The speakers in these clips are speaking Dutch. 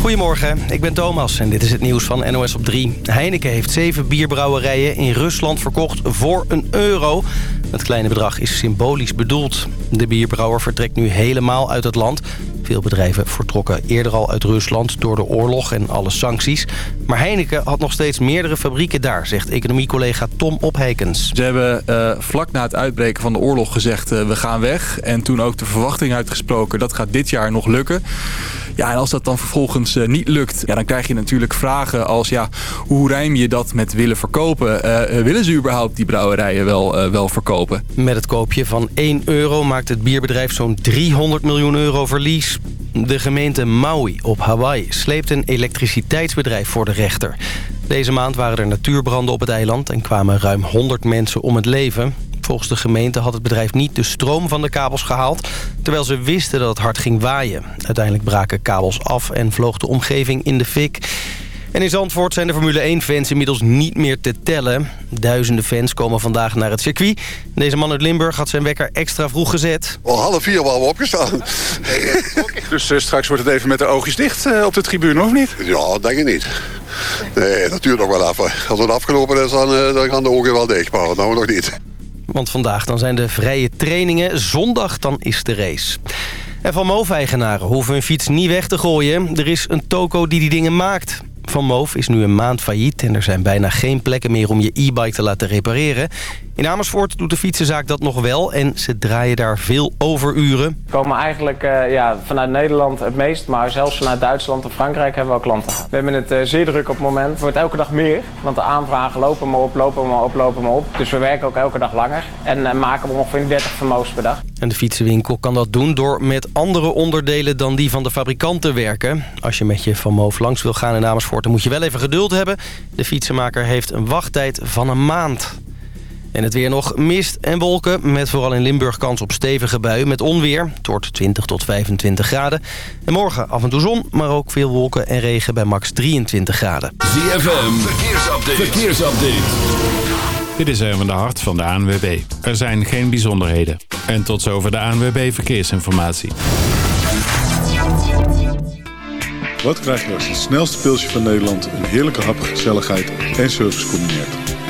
Goedemorgen, ik ben Thomas en dit is het nieuws van NOS op 3. Heineken heeft zeven bierbrouwerijen in Rusland verkocht voor een euro. Het kleine bedrag is symbolisch bedoeld. De bierbrouwer vertrekt nu helemaal uit het land. Veel bedrijven vertrokken eerder al uit Rusland door de oorlog en alle sancties. Maar Heineken had nog steeds meerdere fabrieken daar, zegt economiecollega Tom Opheikens. Ze hebben uh, vlak na het uitbreken van de oorlog gezegd uh, we gaan weg. En toen ook de verwachting uitgesproken dat gaat dit jaar nog lukken. Ja, en als dat dan vervolgens uh, niet lukt, ja, dan krijg je natuurlijk vragen als... ja, hoe rijm je dat met willen verkopen? Uh, willen ze überhaupt die brouwerijen wel, wel verkopen? Met het koopje van 1 euro maakt het bierbedrijf zo'n 300 miljoen euro verlies. De gemeente Maui op Hawaii sleept een elektriciteitsbedrijf voor de rechter. Deze maand waren er natuurbranden op het eiland en kwamen ruim 100 mensen om het leven. Volgens de gemeente had het bedrijf niet de stroom van de kabels gehaald... terwijl ze wisten dat het hard ging waaien. Uiteindelijk braken kabels af en vloog de omgeving in de fik. En in Zandvoort zijn de Formule 1-fans inmiddels niet meer te tellen. Duizenden fans komen vandaag naar het circuit. Deze man uit Limburg had zijn wekker extra vroeg gezet. Al half vier waren we opgestaan. dus uh, straks wordt het even met de oogjes dicht uh, op de tribune, of niet? Ja, denk ik niet. Nee, dat duurt nog wel even. Als het afgelopen is, dan, uh, dan gaan de ogen wel dicht, maar nou nog niet. Want vandaag dan zijn de vrije trainingen. Zondag dan is de race. En van Moof-eigenaren hoeven hun fiets niet weg te gooien. Er is een toko die die dingen maakt. Van Moof is nu een maand failliet en er zijn bijna geen plekken meer om je e-bike te laten repareren. In Amersfoort doet de fietsenzaak dat nog wel en ze draaien daar veel overuren. We komen eigenlijk uh, ja, vanuit Nederland het meest, maar zelfs vanuit Duitsland en Frankrijk hebben we al klanten. We hebben het uh, zeer druk op het moment. Het wordt elke dag meer, want de aanvragen lopen maar op, lopen maar op, lopen maar op. Dus we werken ook elke dag langer en uh, maken ongeveer 30 vermogens per dag. En de fietsenwinkel kan dat doen door met andere onderdelen dan die van de fabrikant te werken. Als je met je Van Moof langs wil gaan in Amersfoort, dan moet je wel even geduld hebben. De fietsenmaker heeft een wachttijd van een maand. En het weer nog mist en wolken, met vooral in Limburg kans op stevige buien met onweer. Het wordt 20 tot 25 graden. En morgen af en toe zon, maar ook veel wolken en regen bij max 23 graden. ZFM, verkeersupdate. verkeersupdate. Dit is even de hart van de ANWB. Er zijn geen bijzonderheden. En tot zover de ANWB Verkeersinformatie. Wat krijg je als het snelste pilsje van Nederland... een heerlijke hap, gezelligheid en service combineert?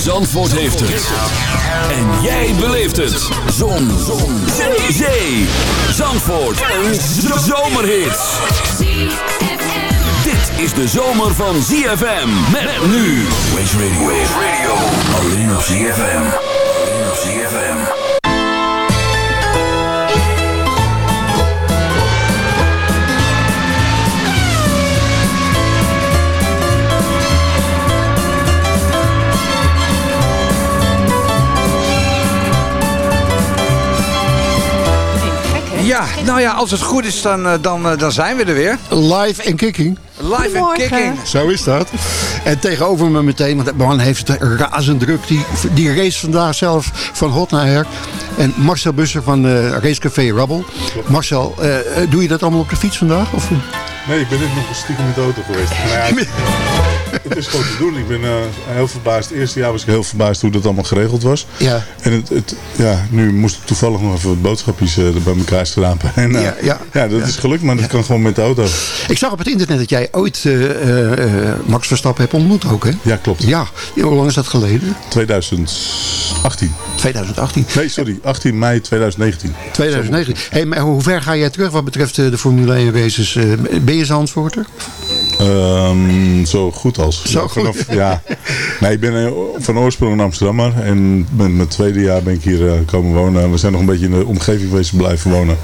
Zandvoort heeft het. En jij beleeft het. Zon. Zon. Zee. Zee. Zandvoort. Een zomerhit. Dit is de zomer van ZFM. Met nu. Waze Radio. Waze Radio. Alleen op ZFM. Alleen op ZFM. Ja, nou ja, als het goed is, dan, dan, dan zijn we er weer. Live en kicking. Live en kicking. Zo is dat. En tegenover me meteen, want man heeft het razend druk. Die, die race vandaag zelf van hot naar her. En Marcel Busser van uh, Racecafé Rubble. Marcel, uh, doe je dat allemaal op de fiets vandaag? Of? Nee, ik ben net nog stiekem in de auto geweest. het is gewoon te doen. Ik ben eh, heel verbaasd. Het eerste jaar was ik heel verbaasd hoe dat allemaal geregeld was. Ja. En het, het, ja, nu moest ik toevallig nog even wat boodschapjes er bij elkaar schrapen. En, eh, Ja, ja. ja, dat is gelukt, maar dat kan gewoon met de auto. Ik zag op het internet dat jij ooit Max Verstappen hebt ontmoet ook, hè? Ja, klopt. Ja. Hoe lang is dat geleden? 2018. 2018. Nee, sorry. 18 mei 2019. 2019. Hey, maar hoe ver ga jij terug wat betreft de Formule 1 races? Ben je Zandvoorter? Ehm, zo goed als. Zo Ja, goed. Vanaf, ja. Nee, ik ben eh, van oorsprong een Amsterdammer. En met mijn tweede jaar ben ik hier eh, komen wonen. We zijn nog een beetje in de omgeving geweest blijven wonen.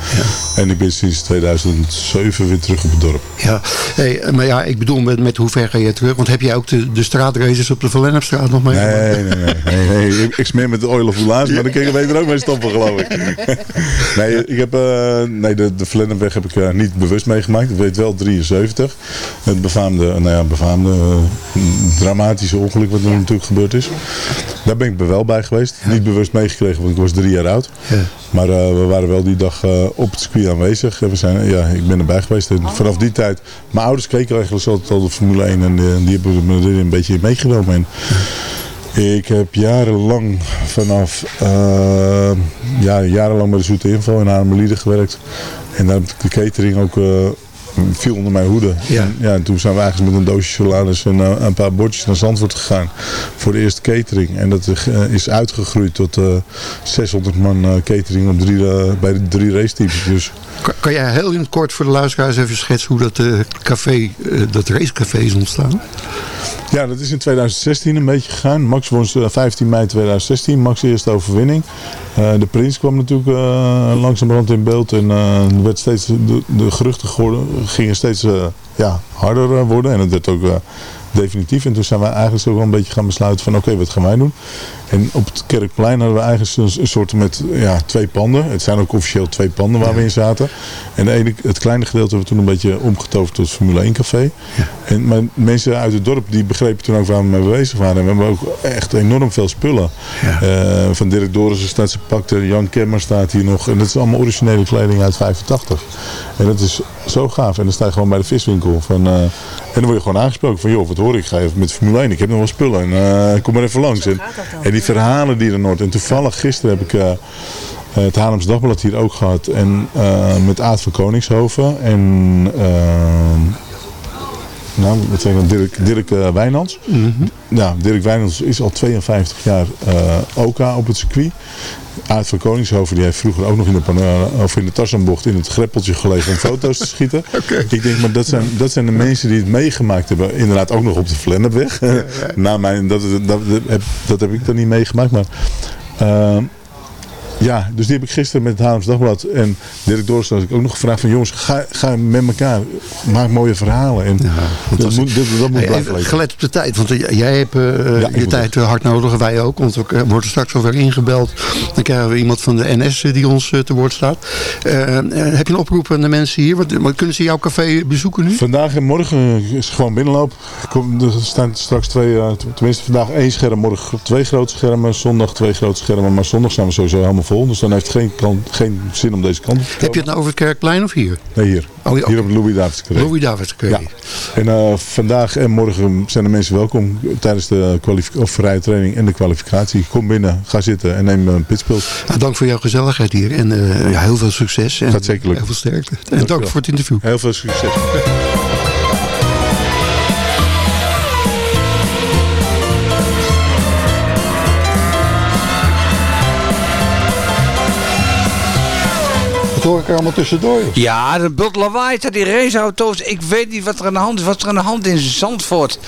En ik ben sinds 2007 weer terug op het dorp. Ja. Hey, maar ja, ik bedoel, met, met hoe ver ga jij terug? Want heb jij ook de, de straatraces op de Verlennepstraat nog mee? Nee, nee, nee. nee, nee. Ik, ik smeer met de oil of Oelaas, maar dan kun je beter ook mee stoppen, geloof ik. nee, ik heb, eh, nee, de, de Vlennepweg heb ik niet bewust meegemaakt. Ik weet wel 73. Het befaamde, nou ja, befaamde dramatische ongeluk wat er natuurlijk gebeurd is. Daar ben ik wel bij geweest. Niet bewust meegekregen, want ik was drie jaar oud. Maar eh, we waren wel die dag eh, op het circuit aanwezig. En we zijn, ja, ik ben erbij geweest. En vanaf die tijd, mijn ouders keken eigenlijk altijd al de Formule 1 en eh, die hebben me er een beetje meegenomen. En, ik heb jarenlang vanaf, ja, jarenlang bij de Zoete Info in Haarlemmerlieden gewerkt. En daar heb ik de catering ook, viel onder mijn hoede. Ja. En, ja, en toen zijn we eigenlijk met een doosje salades en eh, een paar bordjes naar Zandvoort gegaan voor de eerste catering. En dat eh, is uitgegroeid tot eh 600 man eh, catering op drie, eh, bij de drie raceteams. Dus Kan, jij heel in het kort voor de luisteraars even schetsen hoe dat, eh, café, eh, dat racecafé is ontstaan? Ja, dat is in 2016 een beetje gegaan. Max won eh, 15 mei 2016. Max eerste overwinning. Eh, de prins kwam natuurlijk uh, langzamerhand in beeld. En eh, er werd steeds, de, de geruchten gingen steeds eh, ja, harder eh, worden. En het werd ook eh, definitief. En toen zijn we eigenlijk zo wel een beetje gaan besluiten van oké, wat gaan wij doen? En op het Kerkplein hadden we eigenlijk een, soort met ja, twee panden. Het zijn ook officieel twee panden waar we in zaten. En ene, het kleine gedeelte hebben we toen een beetje omgetoverd tot Formule 1 café. En, maar mensen uit het dorp die begrepen toen ook waar we mee bezig waren. En we hebben ook echt enorm veel spullen. Eh, van Dirk Dorissen staat ze pakte, Jan Kemmer staat hier nog. En dat is allemaal originele kleding uit 85. En dat is zo gaaf. En dan sta je gewoon bij de viswinkel. Van, eh, dan word je gewoon aangesproken van joh, wat hoor ik? Ga even met Formule 1. Ik heb nog wel spullen. En eh, kom maar even langs. En, en die verhalen die er nooit. En toevallig gisteren heb ik... eh, het Haarlems Dagblad hier ook gehad. En eh, met Aad van Koningshoven. En ehm, nou, wat zeg ik nou, Dirk, Dirk eh, Wijnands. Ja, Dirk Wijnands is al 52 jaar eh OK op het circuit. Aad van Koningshoven die heeft vroeger ook nog in de, pano- of in de Tarzanbocht in het greppeltje gelegen om foto's te schieten. Ik denk, maar dat zijn, dat zijn de mensen die het meegemaakt hebben. Inderdaad ook nog op de Vlennepweg. Na mijn, dat, dat, dat, heb, dat heb ik dan niet meegemaakt. Maar ja, dus die heb ik gisteren met het Haarlems Dagblad en Dirk ik ook nog gevraagd van jongens, ga, ga met elkaar, maak mooie verhalen. En dat, moet, dat, dat moet blijven gelet op de tijd, want eh, jij hebt ik je tijd eh, hard nodig wij ook. Want we worden straks alweer ingebeld. Dan krijgen we iemand van de NS die ons eh, te woord staat. Heb je een oproep aan de mensen hier? Wat, kunnen ze jouw café bezoeken nu? Vandaag en morgen is gewoon binnenloop. Kom, er staan straks twee, tenminste vandaag één scherm, morgen twee grote schermen, zondag twee grote schermen. Maar zondag zijn we sowieso helemaal vol, dus dan heeft het geen, geen zin om deze kant op te komen. Heb je het nou over het Kerkplein of hier? Nee, hier. Oh, Hier op het Louis Davids Carré. Louis Davids Carré. Ja. En eh, vandaag en morgen zijn de mensen welkom tijdens de of vrije training en de kwalificatie. Kom binnen, ga zitten en neem een pitspul. Nou, dank voor jouw gezelligheid hier en eh, ja, heel veel succes. En Gaat. Heel veel sterkte. En dank voor het interview. Heel veel succes. Er allemaal tussendoor? joh? Ja, de bult lawaai, dat die raceauto's. Ik weet niet wat er aan de hand is. Wat is er aan de hand in Zandvoort?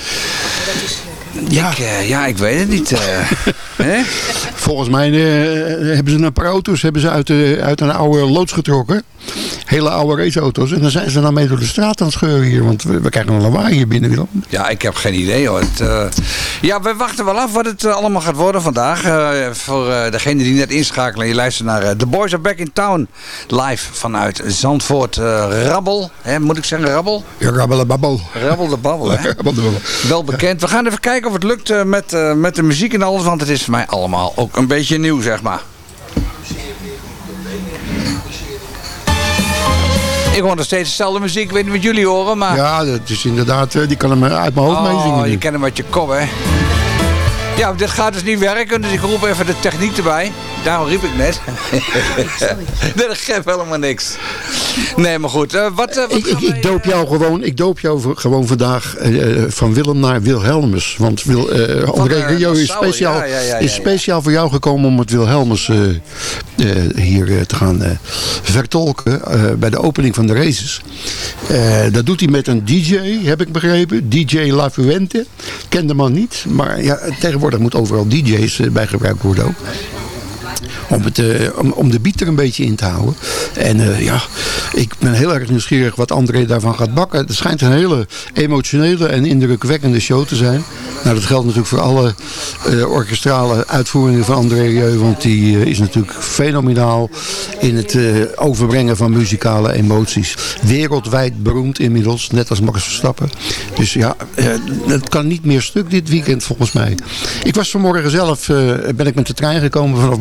Ja, ik, eh, ja, ik weet het niet. eh. Hè? Volgens mij eh, hebben ze een paar auto's hebben ze uit, de, uit een oude loods getrokken. Hele oude raceauto's. En dan zijn ze dan mee door de straat aan het scheuren hier. Want we, we krijgen een lawaai hier binnen. Willem. Ja, ik heb geen idee hoor. Het, ja, we wachten wel af wat het allemaal gaat worden vandaag. Voor degene die net inschakelen. Je luistert naar The Boys Are Back in Town. Live vanuit Zandvoort. Rabbel. Hè, moet ik zeggen Rabbel? Ja, babbel. Rabbel de Babbel. Hè? Rabbel de babbel. Wel bekend. We gaan even kijken of het lukt eh, met, eh, met de muziek en alles. Want het is voor mij allemaal ook een beetje nieuw, zeg maar. Ik hoor nog steeds dezelfde muziek. Ik weet niet wat jullie horen, maar... Ja, dat is inderdaad, eh, die kan hem uit mijn hoofd meezingen. Oh, je kent hem uit je kop, hè. Ja, dit gaat dus niet werken, dus ik roep even de techniek erbij. Daarom riep ik net. dat geeft helemaal niks. Nee, maar goed. eh, wat, eh, wat Ik, ik, ik doop jou gewoon, ik doop jou gewoon vandaag eh, van Willem naar Wilhelmus. Want Wil, eh André Rio is speciaal, ja, ja, ja, is ja. speciaal voor jou gekomen om het Wilhelmus eh, eh, hier eh, te gaan eh, vertolken eh, bij de opening van de races. Eh, dat doet hij met een DJ, heb ik begrepen. DJ La Fuente. Ken de man niet, maar ja, tegenwoordig moet overal DJ's bij gebruikt worden ook. Om, het, eh, om, de beat er een beetje in te houden. En eh, ja, ik ben heel erg nieuwsgierig wat André daarvan gaat bakken. Het schijnt een hele emotionele en indrukwekkende show te zijn. Nou, dat geldt natuurlijk voor alle eh, orkestrale uitvoeringen van André Rieu. Want die is natuurlijk fenomenaal in het overbrengen van muzikale emoties. Wereldwijd beroemd inmiddels, net als Max Verstappen. Dus ja, het kan niet meer stuk dit weekend volgens mij. Ik was vanmorgen zelf, ben ik met de trein gekomen vanaf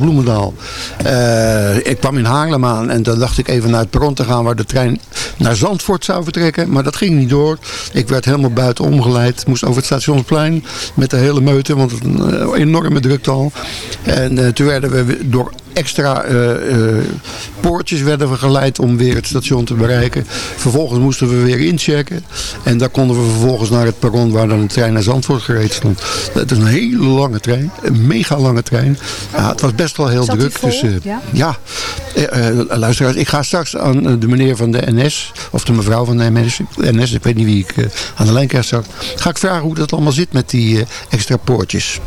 Eh, ik kwam in Haarlem aan en dan dacht ik even naar het perron te gaan waar de trein naar Zandvoort zou vertrekken. Maar dat ging niet door. Ik werd helemaal buiten omgeleid. Moest over het stationsplein met de hele meute, want een eh, enorme drukte al. En eh, toen werden we door extra eh, eh, poortjes werden we geleid om weer het station te bereiken. Vervolgens moesten we weer inchecken. En daar konden we vervolgens naar het perron waar dan de trein naar Zandvoort gereden stond. Het is een hele lange trein. Een mega lange trein. Ja, het was best wel heel Zat druk. Dus, eh, Ja? ja, luisteraars, ik ga straks aan de meneer van de NS, of de mevrouw van de NS, NS ik weet niet wie ik aan de lijn krijg straks, ga ik vragen hoe dat allemaal zit met die extra poortjes.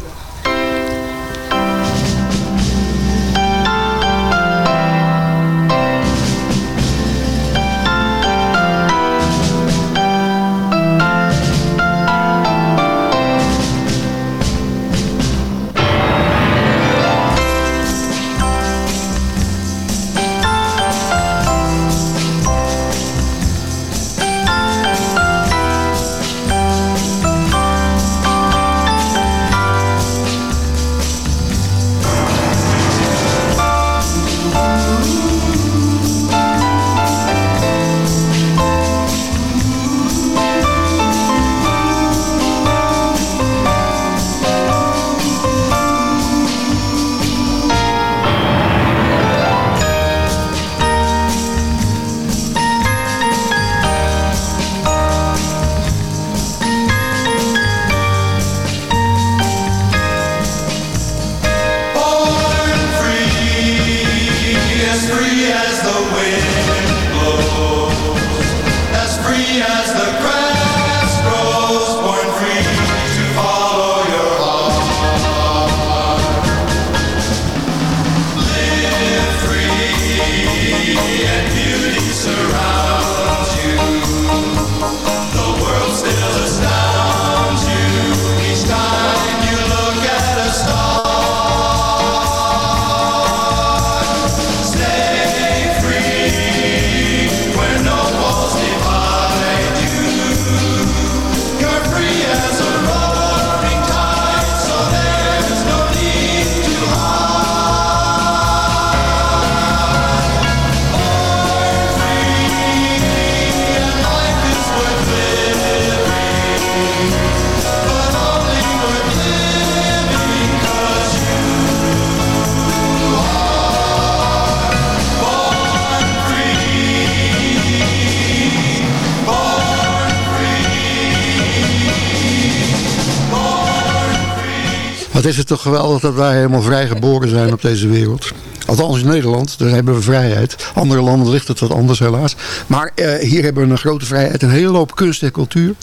Wat is het toch geweldig dat wij helemaal vrij geboren zijn op deze wereld. Althans in Nederland, daar hebben we vrijheid. Andere landen ligt het wat anders helaas. Maar eh, hier hebben we een grote vrijheid, een hele hoop kunst en cultuur.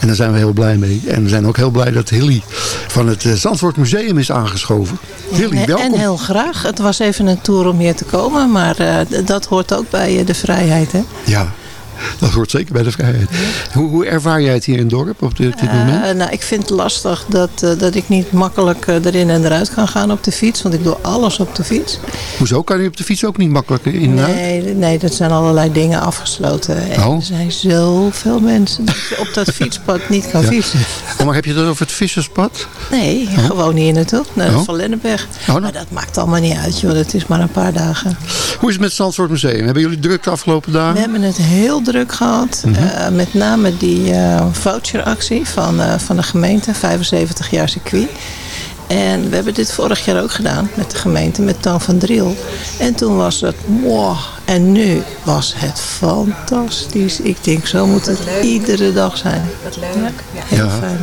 En daar zijn we heel blij mee. En we zijn ook heel blij dat Hilly van het eh, Zandvoort Museum is aangeschoven. Hilly, welkom. en heel graag. Het was even een tour om hier te komen, maar eh, dat hoort ook bij de vrijheid. Hè? Ja, dat hoort zeker bij de vrijheid. Hoe, hoe ervaar jij het hier in het dorp op dit, dit moment? Eh, nou, ik vind het lastig dat, eh, dat ik niet makkelijk eh, erin en eruit kan gaan op de fiets. Want ik doe alles op de fiets. Hoezo kan je op de fiets ook niet makkelijk in en uit? Nee, nee, dat zijn allerlei dingen afgesloten. En Oh. Er zijn zoveel mensen dat je op dat fietspad niet kan Ja. fietsen. Oh, maar heb je dat over het visserspad? Nee, Oh. gewoon hier naartoe, naar Oh. de Van Lennepweg. nou. Maar dat maakt allemaal niet uit, joh. Het is maar een paar dagen. Hoe is het met het Zandvoort Museum? Hebben jullie druk de afgelopen dagen? We hebben het heel druk gehad. Mhm. Eh, met name die eh, voucheractie van, eh, van de gemeente, 75 jaar circuit. En we hebben dit vorig jaar ook gedaan met de gemeente, met Toon van Driel. En toen was het wow. En nu was het fantastisch. Ik denk, zo moet het iedere dag zijn. Wat leuk. Heel Ja. fijn.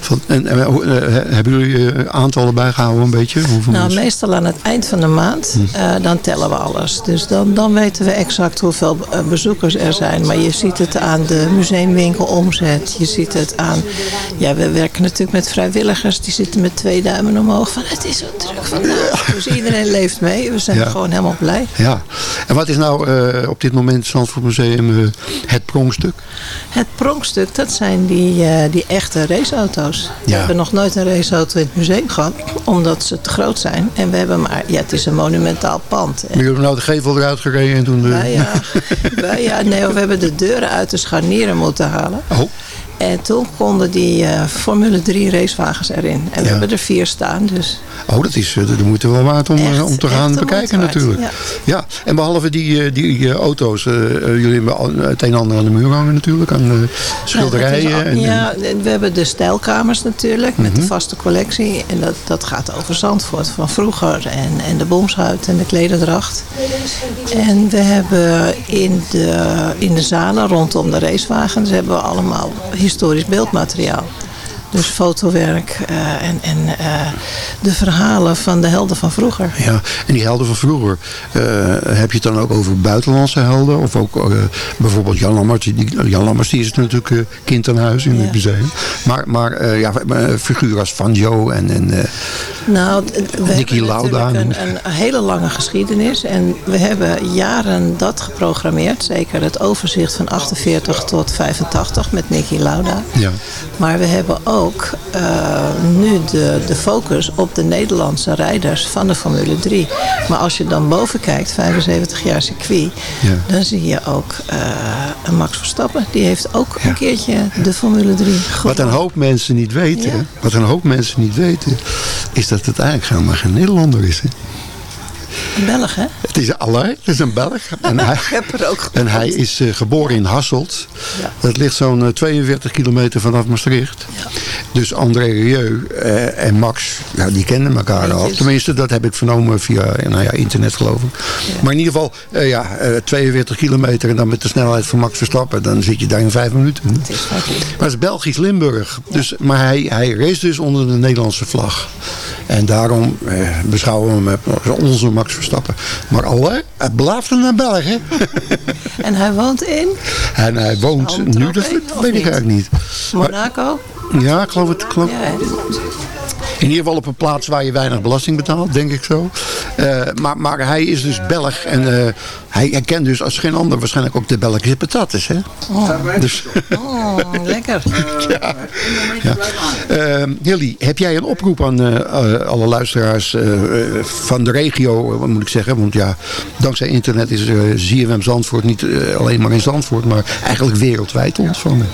Van, en, en, hoe- eh, hebben jullie eh, aantallen bijgehouden een beetje? Hoeveel Nou, mensen? meestal aan het eind van de maand, Hm. eh, dan tellen we alles. Dus dan, dan weten we exact hoeveel eh, bezoekers er zijn. Maar je ziet het aan de museumwinkel omzet. Je ziet het aan... Ja, we werken natuurlijk met vrijwilligers. Die zitten met twee duimen omhoog. Van, het is zo druk vandaag. Dus iedereen leeft mee. We zijn Ja. gewoon helemaal blij. Ja. En wat is nou eh, op dit moment het Zandvoort Museum eh, het pronkstuk? Het pronkstuk, dat zijn die, eh, die echte raceauto's. We hebben nog nooit een raceauto in het museum gehad. Omdat ze te groot zijn. En we hebben maar... Ja, het is een monumentaal pand. Maar jullie hebben nou de gevel eruit gereden en toen... De... Ja, nou ja, nee, we hebben de deuren uit de scharnieren moeten halen. Oh. En toen konden die eh, Formule 3 racewagens erin. En we Ja. hebben er vier staan, dus Oh, dat is eh, de moeite wel waard om, eh, om te gaan de bekijken natuurlijk. Ja. en behalve die, die auto's, jullie hebben het een en ander aan de muur hangen natuurlijk, aan eh, schilderijen. Nou, en, ja, en we hebben de stijlkamers natuurlijk, met Mhm. de vaste collectie. En dat, dat gaat over Zandvoort van vroeger. En, en de bomschuit en de klederdracht. En we hebben in de, in de zalen rondom de racewagens hebben we allemaal historisch beeldmateriaal. Dus fotowerk eh, en, en eh, de verhalen van de helden van vroeger. Ja, en die helden van vroeger, eh, heb je het dan ook over buitenlandse helden? Of ook bijvoorbeeld Jan Lammers, die, Jan Lammers die is natuurlijk kind aan huis in het museum. Maar, maar ja, figuren als Vanjo en, en eh, Nou, Nicky Lauda. een, een hele lange geschiedenis. En we hebben jaren dat geprogrammeerd. Zeker het overzicht van 48 tot 85 met Nicky Lauda. ja. Maar we hebben ook eh, nu de, de focus op de Nederlandse rijders van de Formule 3. Maar als je dan boven kijkt, 75 jaar circuit, Ja. dan zie je ook een Max Verstappen. Die heeft ook een keertje de Formule 3 Wat een hoop mensen niet weten, wat een hoop mensen niet weten, is dat het eigenlijk helemaal geen Nederlander is. Hè? Een Belg, hè? Het is Alain, het is een Belg. En hij, Ik heb er ook en hij is eh, geboren in Hasselt. Dat ligt zo'n eh, 42 kilometer vanaf Maastricht. Dus André Rieu eh, en Max, ja, die kenden elkaar al. Tenminste, dat heb ik vernomen via eh, nou ja, internet geloof ik. Maar in ieder geval, eh, ja, eh, 42 kilometer en dan met de snelheid van Max Verstappen. Dan zit je daar in vijf minuten. Het is. Maar het is Belgisch Limburg. Dus, maar hij, hij race dus onder de Nederlandse vlag. En daarom eh, beschouwen we hem als onze Max Verstappen. Maar alle, het blijft een Belg, hè? En hij woont in En hij woont nu, dat weet ik eigenlijk niet. Monaco. Ja, ik geloof het. Geloof. Ja? In ieder geval op een plaats waar je weinig belasting betaalt, denk ik zo. Eh, maar, maar hij is dus Belg en eh, hij herkent dus als geen ander waarschijnlijk ook de Belgische patates, hè? Oh. Dus, Oh, lekker. ja. ja. Eh, Hilly, heb jij een oproep aan eh, alle luisteraars van de regio, wat moet ik zeggen? Want ja, dankzij internet is uh, ZFM Zandvoort niet alleen maar in Zandvoort, maar eigenlijk wereldwijd ontvangen.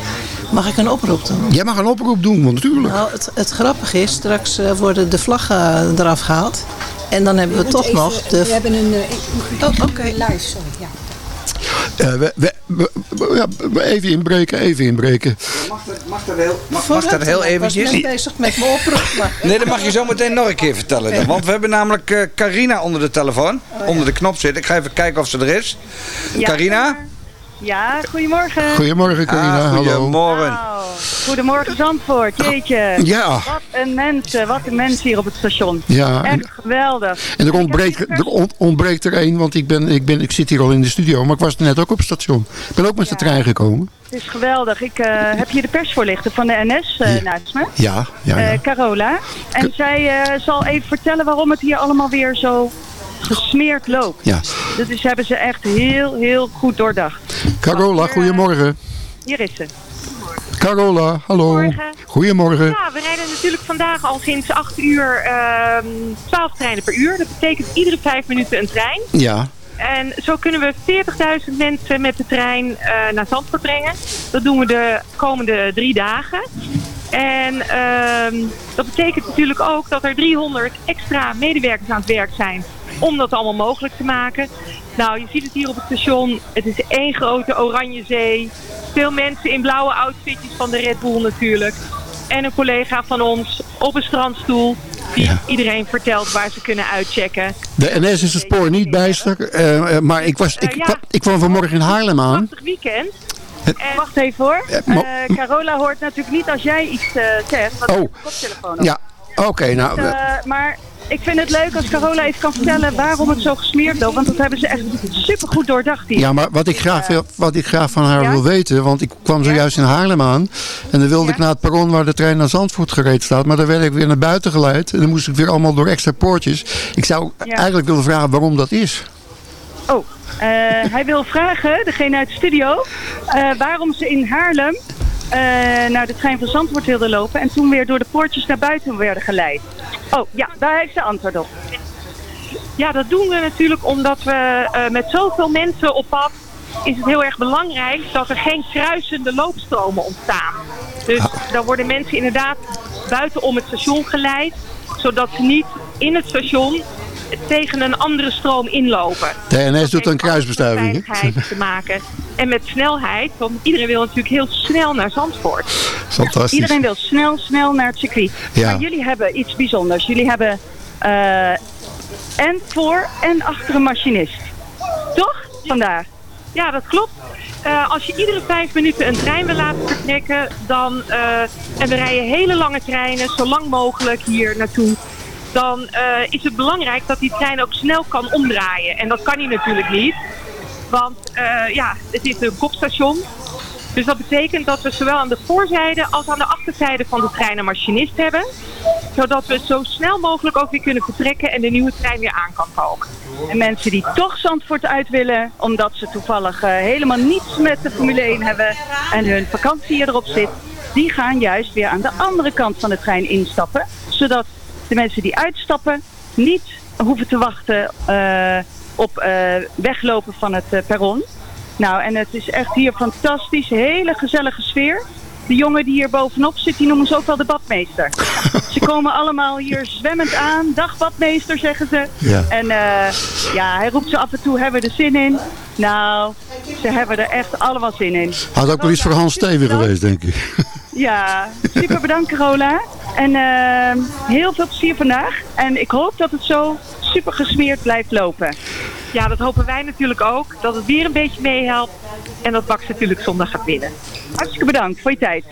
Mag ik een oproep doen? Jij mag een oproep doen, want natuurlijk. Nou, het, het grappige is, straks eh, worden de vlaggen eraf gehaald. En dan hebben we toch even- nog de... We hebben een... Oh, oké. Live, sorry. Ja. Eh, we, we, we- we- ja, we- even inbreken, even inbreken. Mag dat heel, mag, mag dat heel Ik was net eventjes? bezig met mijn oproep. Maar... Nee, dat mag je zo meteen nog een keer vertellen. Dan. Want we hebben namelijk eh, Carina onder de telefoon. onder de knop zitten. Ik ga even kijken of ze er is. Ja. Carina? Ja, goedemorgen. Goedemorgen, Carina. Ah, Hallo. goedemorgen. Goedemorgen Zandvoort, jeetje. Ja. Wat een mensen, wat een mensen hier op het station. Ja, en- Echt geweldig. En er ontbreekt, er ont- ontbreekt er één, want ik, ben, ik, ben, ik zit hier al in de studio, maar ik was net ook op het station. Ik ben ook met de trein gekomen. Het is geweldig. Ik eh, heb hier de persvoorlichter van de NS eh, naast me. Ja, ja, ja. Eh, Carola. En zij eh, zal even vertellen waarom het hier allemaal weer zo gesmeerd loopt. Ja. Dat is, hebben ze echt heel, heel goed doordacht. Carola, goedemorgen. Hier is ze. Carola, hallo. Goedemorgen. Goedemorgen. Ja, we rijden natuurlijk vandaag al sinds 8 uur ehm 12 treinen per uur. Dat betekent iedere 5 minuten een trein. Ja, En zo kunnen we 40.000 mensen met de trein eh, naar Zandvoort brengen. Dat doen we de komende drie dagen. En ehm, dat betekent natuurlijk ook dat er 300 extra medewerkers aan het werk zijn om dat allemaal mogelijk te maken. Nou, je ziet het hier op het station. Het is één grote oranje zee. Veel mensen in blauwe outfitjes van de Red Bull natuurlijk. En een collega van ons op een strandstoel die iedereen vertelt waar ze kunnen uitchecken. De NS is het spoor niet bijster, eh, eh, maar ik, was, ik, Eh, ja. ik kwam vanmorgen in Haarlem aan. Prachtig weekend. En wacht even hoor. Carola hoort natuurlijk niet als jij iets eh, zegt. Want Oh. koptelefoon op. Ja, oké, nou... Eh, maar ik vind het leuk als Carola even kan vertellen waarom het zo gesmeerd loopt. Want dat hebben ze echt supergoed doordacht hier. Ja, maar wat ik graag, wil, wat ik graag van haar Ja? wil weten, want ik kwam zojuist in Haarlem aan en dan wilde ik naar het perron waar de trein naar Zandvoort gereed staat, maar dan werd ik weer naar buiten geleid en dan moest ik weer allemaal door extra poortjes. Ik zou Ja. eigenlijk willen vragen waarom dat is. Oh, eh, hij wil vragen, degene uit de studio, eh, waarom ze in Haarlem naar de trein van Zandvoort wilden lopen en toen weer door de poortjes naar buiten werden geleid. Oh, ja, daar heeft ze antwoord op. Ja, dat doen we natuurlijk omdat we eh, met zoveel mensen op pad is het heel erg belangrijk dat er geen kruisende loopstromen ontstaan. Dus dan worden mensen inderdaad buiten om het station geleid, zodat ze niet in het station tegen een andere stroom inlopen. De NS doet een kruisbestuiving. hè? Te maken. En met snelheid, want iedereen wil natuurlijk heel snel naar Zandvoort. Fantastisch. Iedereen wil snel, snel naar het circuit. Ja. Maar jullie hebben iets bijzonders. Jullie hebben eh, en voor en achter een machinist. Toch? Vandaag. Ja, dat klopt. Eh, als je iedere vijf minuten een trein wil laten vertrekken, dan, eh, en we rijden hele lange treinen, zo lang mogelijk hier naartoe, dan is het belangrijk dat die trein ook snel kan omdraaien. En dat kan hij natuurlijk niet, want eh, ja, het is een kopstation. Dus dat betekent dat we zowel aan de voorzijde als aan de achterzijde van de trein een machinist hebben. Zodat we zo snel mogelijk ook weer kunnen vertrekken en de nieuwe trein weer aan kan komen. En mensen die toch Zandvoort uit willen, omdat ze toevallig eh, helemaal niets met de Formule 1 hebben en hun vakantie erop zit, die gaan juist weer aan de andere kant van de trein instappen. Zodat de mensen die uitstappen niet hoeven te wachten eh, op eh, weglopen van het eh, perron. Nou, en het is echt hier fantastisch. Hele gezellige sfeer. De jongen die hier bovenop zit, die noemen ze ook wel de badmeester. ze komen allemaal hier zwemmend aan. Dag badmeester, zeggen ze. Ja. En eh, ja, hij roept ze af en toe, hebben we er zin in? Nou, ze hebben er echt allemaal zin in. Had ook wel iets voor Hans Steven geweest, denk ik. Ja, super bedankt Carola. En eh, heel veel plezier vandaag. En ik hoop dat het zo super gesmeerd blijft lopen. Ja, dat hopen wij natuurlijk ook. Dat het weer een beetje meehelpt. En dat Max natuurlijk zondag gaat winnen. Hartstikke bedankt voor je tijd.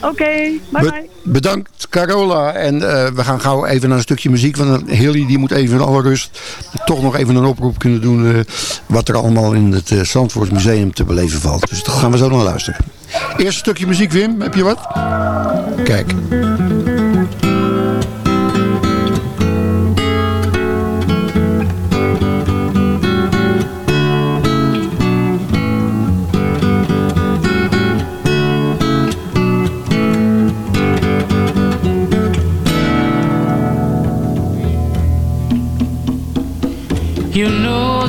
Oké, bye Be- bye. bedankt Carola. En eh, we gaan gauw even naar een stukje muziek. Want Hilly die moet even in alle rust toch nog even een oproep kunnen doen. eh, wat er allemaal in het uh, Zandvoort Museum te beleven valt. Dus dat gaan we zo naar luisteren. Eerst een stukje muziek Wim, heb je wat? Kijk.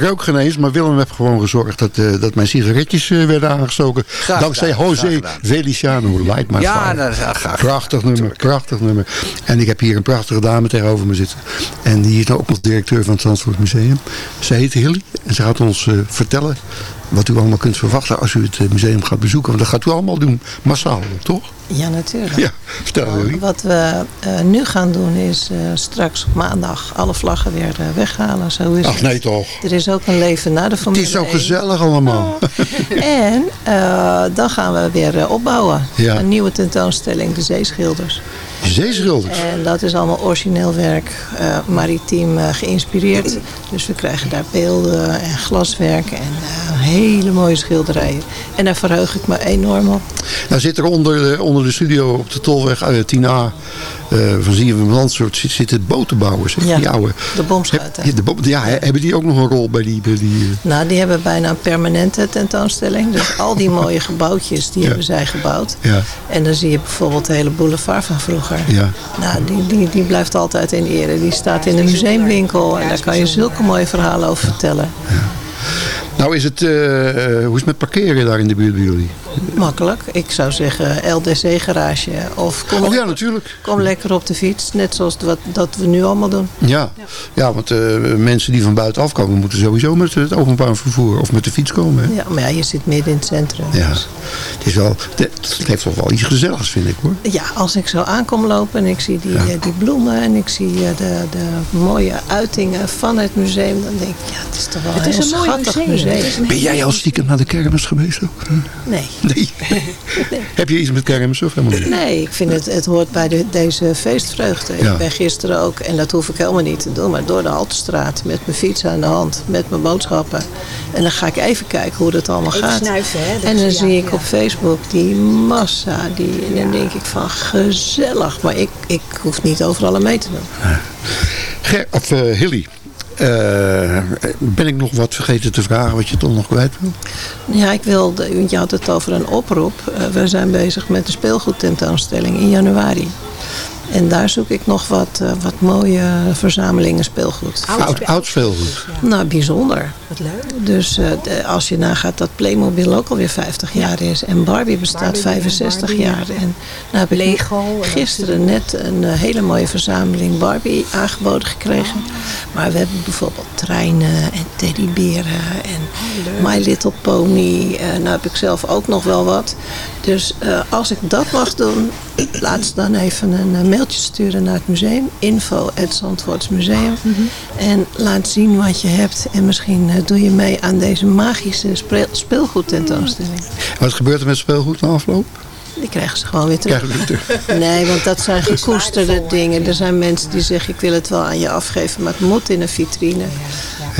Ik rook, geen eens, maar Willem heeft gewoon gezorgd dat, eh, dat mijn sigaretjes eh, werden aangestoken. Graag Dankzij gedaan, José. Feliciano, Light My Ja, Fire. dat is- ja, graag. Prachtig nummer, prachtig nummer. En ik heb hier een prachtige dame tegenover me zitten. En die is nou ook nog directeur van het Zandvoort Museum. Ze heet Hilly en ze gaat ons eh, vertellen wat u allemaal kunt verwachten als u het eh, museum gaat bezoeken. Want dat gaat u allemaal doen, massaal, toch? Ja, natuurlijk. Ja, vertel Hilly. Wat we eh, nu gaan doen is eh, straks op maandag alle vlaggen weer weghalen. Zo is Ach het. nee toch. Er is ook een leven na de Het Formule is zo 1. gezellig allemaal. En eh, dan gaan we weer opbouwen. Ja. Een nieuwe tentoonstelling, de Zeeschilders. Zeeschilders. En dat is allemaal origineel werk, maritiem geïnspireerd. Dus we krijgen daar beelden en glaswerk en hele mooie schilderijen. En daar verheug ik me enorm op. Nou zit er onder de, onder de studio op de Tolweg eh, 10A eh, van Zieven Landsoort zit- zitten bootbouwers. hè, Ja, die oude. de bomschuiten. Ja, de ja, hè, hebben die ook nog een rol bij die... Bij die eh, Nou, die hebben bijna een permanente tentoonstelling. Dus al die mooie gebouwtjes, die Ja. hebben zij gebouwd. ja, En dan zie je bijvoorbeeld de hele boulevard van vroeger. ja. Nou, die, die, die blijft altijd in ere. Die staat in de museumwinkel en daar kan je zulke mooie verhalen over vertellen. Nou is het, eh, eh, hoe is het met parkeren daar in de buurt bij jullie? Makkelijk. Ik zou zeggen LDC garage. Of kom, Oh ja, natuurlijk. kom lekker op de fiets. Net zoals wat, dat we nu allemaal doen. Ja, ja want eh, mensen die van buitenaf komen moeten sowieso met het openbaar vervoer of met de fiets komen. Hè? Ja, maar ja, je zit midden in het centrum. Ja, het, is wel, het heeft toch wel iets gezelligs vind ik hoor. Ja, als ik zo aankom lopen en ik zie die, eh, die bloemen en ik zie eh, de, de mooie uitingen van het museum, dan denk ik, ja, het is toch wel Het een heel een mooi schattig museum. museum. Ben jij al stiekem naar de kermis geweest ook? Nee. Nee. Heb je iets met kermis of helemaal niet? Nee, ik vind het, het hoort bij de, deze feestvreugde. Ja. Ik ben gisteren ook, en dat hoef ik helemaal niet te doen, maar door de Haltestraat met mijn fiets aan de hand, met mijn boodschappen. En dan ga ik even kijken hoe dat allemaal Even gaat. snuiven, hè? En dan ja, zie ik ja. op Facebook die massa, die, en dan denk ik van gezellig. Maar ik, ik hoef niet overal aan mee te doen. Ger, of, eh, Hilly, eh, ben ik nog wat vergeten te vragen wat je toch nog kwijt wil? Ja, ik want je had het over een oproep. Eh, we zijn bezig met de speelgoedtentoonstelling in januari. En daar zoek ik nog wat, eh, wat mooie verzamelingen speelgoed. Oud, oud speelgoed. Nou, bijzonder. Wat leuk. Dus eh, de- als je nagaat dat Playmobil ook alweer 50 jaar is. En Barbie bestaat Barbie, 65 Barbie, jaar. En nou heb ik Lego dat gisteren net een eh, hele mooie verzameling Barbie aangeboden gekregen. Maar we hebben bijvoorbeeld treinen en teddyberen en My Little Pony. Eh, nou heb ik zelf ook nog wel wat. Dus eh, als ik dat mag doen, laat ze dan even een eh, mailtje sturen naar het museum. Info Museum. En laat zien wat je hebt. En misschien eh, doe je mee aan deze magische speel- speelgoedtentoonstelling. Wat gebeurt er met speelgoed na afloop? Die krijgen ze gewoon weer terug. Terug? Nee, want dat zijn gekoesterde dingen. Er zijn mensen die zeggen, ik wil het wel aan je afgeven, maar het moet in een vitrine.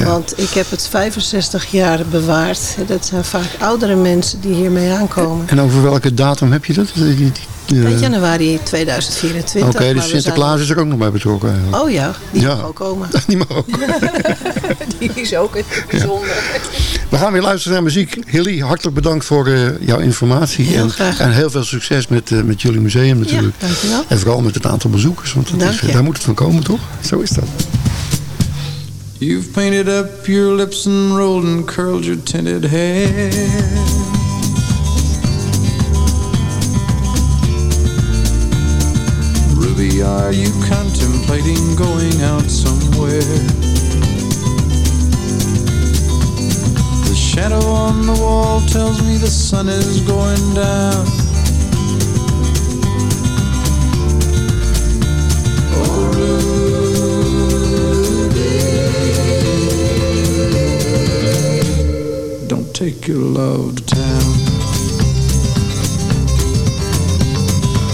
Want ik heb het 65 jaar bewaard. Dat zijn vaak oudere mensen die hiermee aankomen. En over welke datum heb je dat? Die- die- eh, Januari 2024. Oké, maar dus Sinterklaas zijn- is er ook nog bij betrokken eigenlijk. Oh ja, die Ja. mag ook komen. Die mag ook. Die is ook het bijzonder. We gaan weer luisteren naar muziek. Hilly, hartelijk bedankt voor eh, jouw informatie. Heel en, graag. en heel veel succes met, eh, met jullie museum natuurlijk. Ja, dankjewel. En vooral met het aantal bezoekers, want is, daar moet het van komen, toch? Zo is dat. You've painted up your lips and rolled and curled your tinted hair. Are you contemplating going out somewhere? The shadow on the wall tells me the sun is going down. Oh, Don't take your love to town.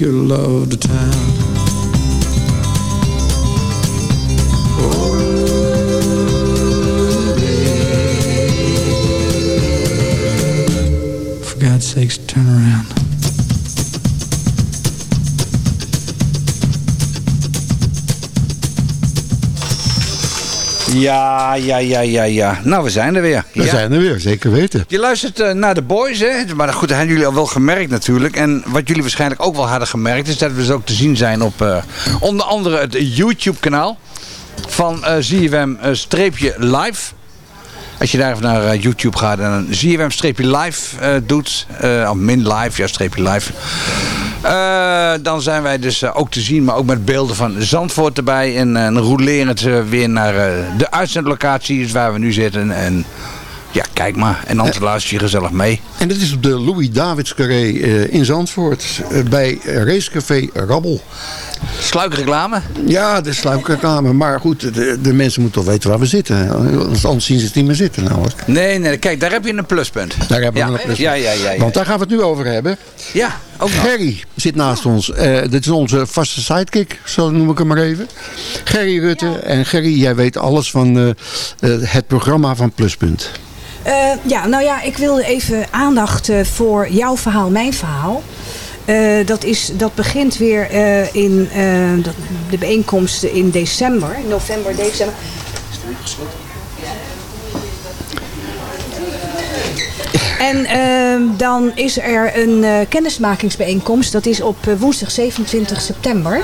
Your love to town. Ja, ja, ja, ja, ja. Nou, we zijn er weer. We ja. zijn er weer, zeker weten. Je luistert eh, naar de boys, hè? Maar goed, dat hebben jullie al wel gemerkt natuurlijk. En wat jullie waarschijnlijk ook wel hadden gemerkt... is dat we dus ook te zien zijn op eh, onder andere het YouTube-kanaal... van eh, streepje live. Als je daar even naar YouTube gaat en een ZFM-streepje live doet... of min live, ja, streepje live... Eh, dan zijn wij dus eh, ook te zien, maar ook met beelden van Zandvoort erbij. En, eh, en rolerend eh, weer naar de uitzendlocaties waar we nu zitten. En ja, kijk maar. En dan luister je gezellig mee. En dat is op de Louis Davids Carré eh, in Zandvoort. eh, bij Racecafé Rabbel. Sluikreclame? Ja, de sluikreclame. Maar goed, de, de mensen moeten toch weten waar we zitten. Want anders zien ze het niet meer zitten nou. hoor. Nee, nee, kijk, daar heb je een pluspunt. Daar hebben we ja. een pluspunt. Ja, ja, ja. ja. Want daar gaan we het nu over hebben. Ja, ook nog. Gerry zit naast ons. Eh, dit is onze vaste sidekick, zo noem ik hem maar even. Gerry Rutte. En Gerry, jij weet alles van eh, eh, het programma van Pluspunt. Eh, ja, nou ja, ik wil even aandacht eh, voor jouw verhaal, mijn verhaal. Eh, dat, is, dat begint weer in de bijeenkomsten in december, november, december. En ehm, dan is er een kennismakingsbijeenkomst. Dat is op woensdag 27 september.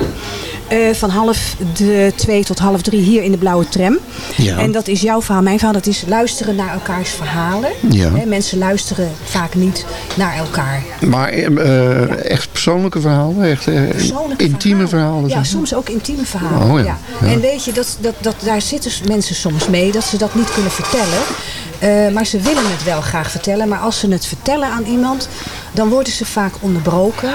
Eh, van half de twee tot half drie hier in de blauwe tram. Ja. En dat is jouw verhaal. Mijn verhaal dat is luisteren naar elkaars verhalen. Ja. Mensen luisteren vaak niet naar elkaar. Maar eh, echt persoonlijke verhalen? Echt eh, Persoonlijke intieme verhalen? Ja, soms ook intieme verhalen. Oh, ja. En weet je, dat, dat, dat, daar zitten mensen soms mee dat ze dat niet kunnen vertellen. Eh, maar ze willen het wel graag vertellen. Maar als ze het vertellen aan iemand, dan worden ze vaak onderbroken.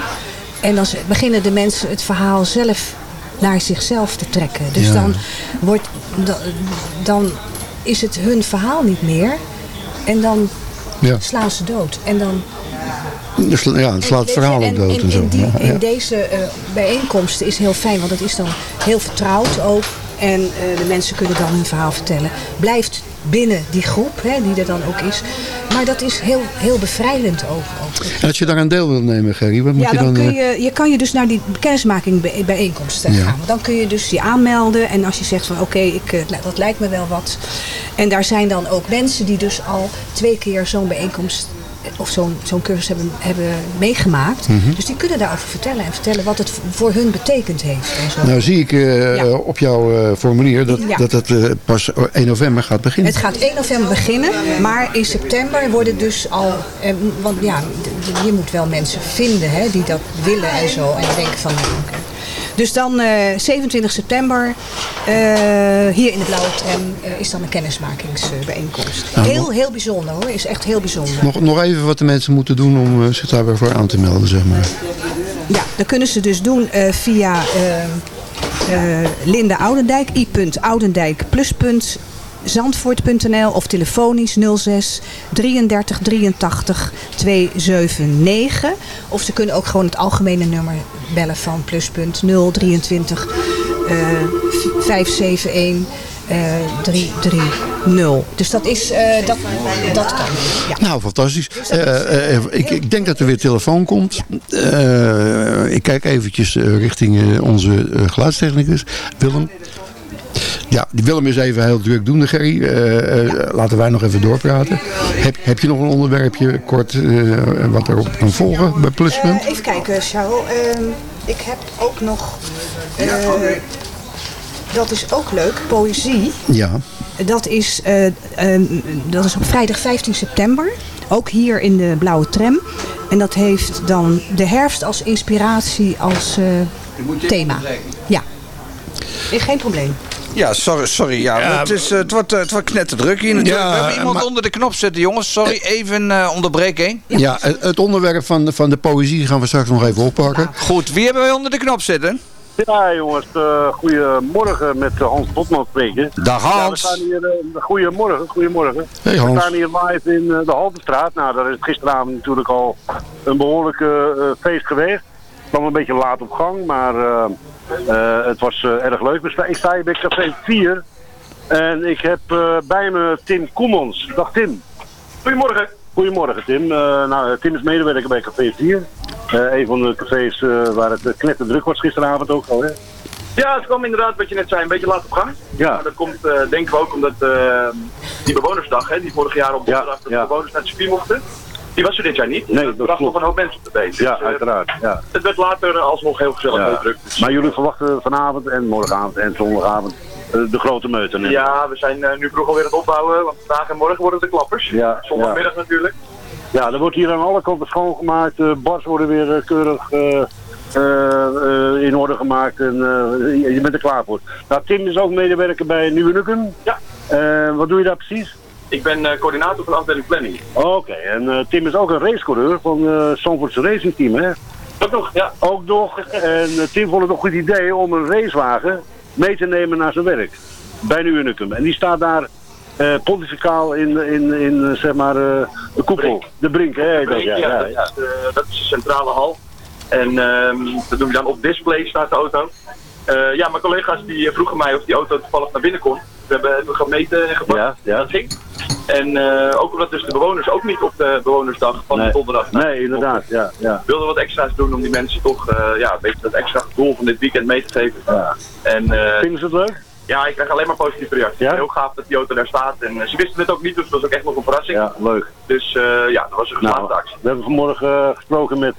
En dan beginnen de mensen het verhaal zelf naar zichzelf te trekken. Dus Ja. dan, wordt, dan, dan is het hun verhaal niet meer. En dan Ja. slaan ze dood. En dan Dus, ja, het slaat het verhaal ook dood en zo. in, die, Ja, in deze eh, bijeenkomsten is heel fijn, want het is dan heel vertrouwd ook. En eh, de mensen kunnen dan hun verhaal vertellen. Blijft binnen die groep, hè, die er dan ook is. Maar dat is heel, heel bevrijdend ook. En als je daar aan deel wil nemen, Gerry, wat moet Ja, je dan dan... kun eh, je, je kan je dus naar die kennismaking bij- bijeenkomsten Ja. gaan. Dan kun je dus je aanmelden. En als je zegt van oké, ik, eh, nou, dat lijkt me wel wat. En daar zijn dan ook mensen die dus al twee keer zo'n bijeenkomst of zo'n zo'n cursus hebben, hebben meegemaakt. Mhm. Dus die kunnen daarover vertellen en vertellen wat het voor hun betekend heeft. En zo. Nou zie ik eh, Ja. op jouw eh, formulier dat, Ja. dat het eh, pas 1 november gaat beginnen. Het gaat 1 november beginnen, maar in september worden dus al. Eh, want ja, je moet wel mensen vinden hè, die dat willen en zo. En denken van. Dus dan eh, 27 september, eh, hier in de Blauwe Tram, eh, is dan een kennismakingsbijeenkomst. Nou, Heel, heel bijzonder hoor, is echt heel bijzonder. Nog, nog even wat de mensen moeten doen om eh, zich daar weer voor aan te melden, zeg maar. Ja, dat kunnen ze dus doen eh, via eh, eh, Linda Oudendijk, i.oudendijk pluspunt zandvoort.nl of telefonisch 06 33 83 279. Of ze kunnen ook gewoon het algemene nummer bellen van pluspunt 023 eh, 571 eh 330. Dus dat is, eh, dat, dat kan. Ja. Nou, fantastisch. Eh, eh, ik, ik denk dat er weer telefoon komt. Ik kijk eventjes richting onze geluidstechnicus, Willem. Ja, die Willem is even heel druk doen, Gerry. Eh, eh, laten wij nog even doorpraten. Heb, heb je nog een onderwerpje kort eh, wat erop kan volgen bij Pluspunt? Even kijken, Charles. Ehm, ik heb ook nog... eh, dat is ook leuk, poëzie. Ja. Dat is, eh, ehm, dat is op vrijdag 15 september. Ook hier in de blauwe tram. En dat heeft dan de herfst als inspiratie als eh, thema. Ja. Geen probleem. Ja, sorry, sorry ja, Ja, het, is, eh, het, wordt, eh, het wordt knetterdruk hier natuurlijk. Ja, We hebben iemand maar- onder de knop zitten, jongens. Sorry, even eh onderbreken. Ja, het onderwerp van, de- van de poëzie gaan we straks nog even oppakken. Goed, wie hebben wij onder de knop zitten? Ja, jongens, uh, goedemorgen met eh, Hans Botman spreken. Dag Ja, we Hans. staan hier, eh, goedemorgen, goedemorgen. Hey, Hans. We staan hier live in eh, de Haltestraat. Nou, daar is het gisteravond natuurlijk al een behoorlijke eh, feest geweest. Het kwam een beetje laat op gang, maar eh, eh, het was eh, erg leuk. We Ik sta hier bij Café 4 en ik heb eh, bij me Tim Koemans. Dag Tim. Goedemorgen. Goedemorgen Tim. Eh, nou, Tim is medewerker bij Café 4. Eh, een van de cafés eh, waar het uh, knetterdruk was gisteravond ook al. Hè? Ja, het kwam inderdaad, wat je net zei, een beetje laat op gang. Ja. Maar dat komt, eh, denken we ook, omdat eh, die bewonersdag, hè, die vorig jaar op donderdag de ja. bewoners naar het circuit mochten, die was er dit jaar niet. Nee, dat bracht nog een hoop mensen op de been. Ja, Dus, eh, uiteraard. Ja. Het werd later alsnog heel gezellig, Ja. heel druk. Dus, Maar jullie verwachten vanavond en morgenavond en zondagavond eh, de grote meute. hè? ja, we zijn eh, nu vroeg alweer aan het opbouwen, want vandaag en morgen worden de klappers. Ja, Zondagmiddag natuurlijk. Ja, er wordt hier aan alle kanten schoongemaakt. De bars worden weer eh, keurig eh, eh, eh, in orde gemaakt en eh, je bent er klaar voor. Nou, Tim is ook medewerker bij Nieuwe Nukken. Ja. Eh, wat doe je daar precies? Ik ben eh, coördinator van de afdeling planning. Oké, en eh, Tim is ook een racecoureur van uh, Zandvoortse Racing Team, hè? Ook nog, ja. Ook nog. En eh, Tim vond het een goed idee om een racewagen mee te nemen naar zijn werk. Bij Nieuwe Nukken. En die staat daar eh, pontificaal in, in, in eh, zeg maar, eh, de koepel. De brink, hè? Ja, ja, ja, dat, ja. is de- dat is de centrale hal. En ehm, dat doen we dan op display, staat de auto. Eh, ja, mijn collega's die eh, vroegen mij of die auto toevallig naar binnen kon. We hebben even gemeten en gepakt. Ja, ja. Dat ging. En eh, ook omdat dus de bewoners ook niet op de bewonersdag van Nee. donderdag... Nee, inderdaad, ja. ja. wilden wat extra's doen om die mensen toch ja, een beetje dat extra gevoel van dit weekend mee te geven. En, eh, Vinden ze het leuk? Ja, ik krijg alleen maar positieve reacties. Ja? Heel gaaf dat die auto daar staat. En ze wisten het ook niet, dus dat was ook echt nog een verrassing. Ja, leuk. Dus ja, dat was een geslaagde Nou, actie. we hebben vanmorgen gesproken met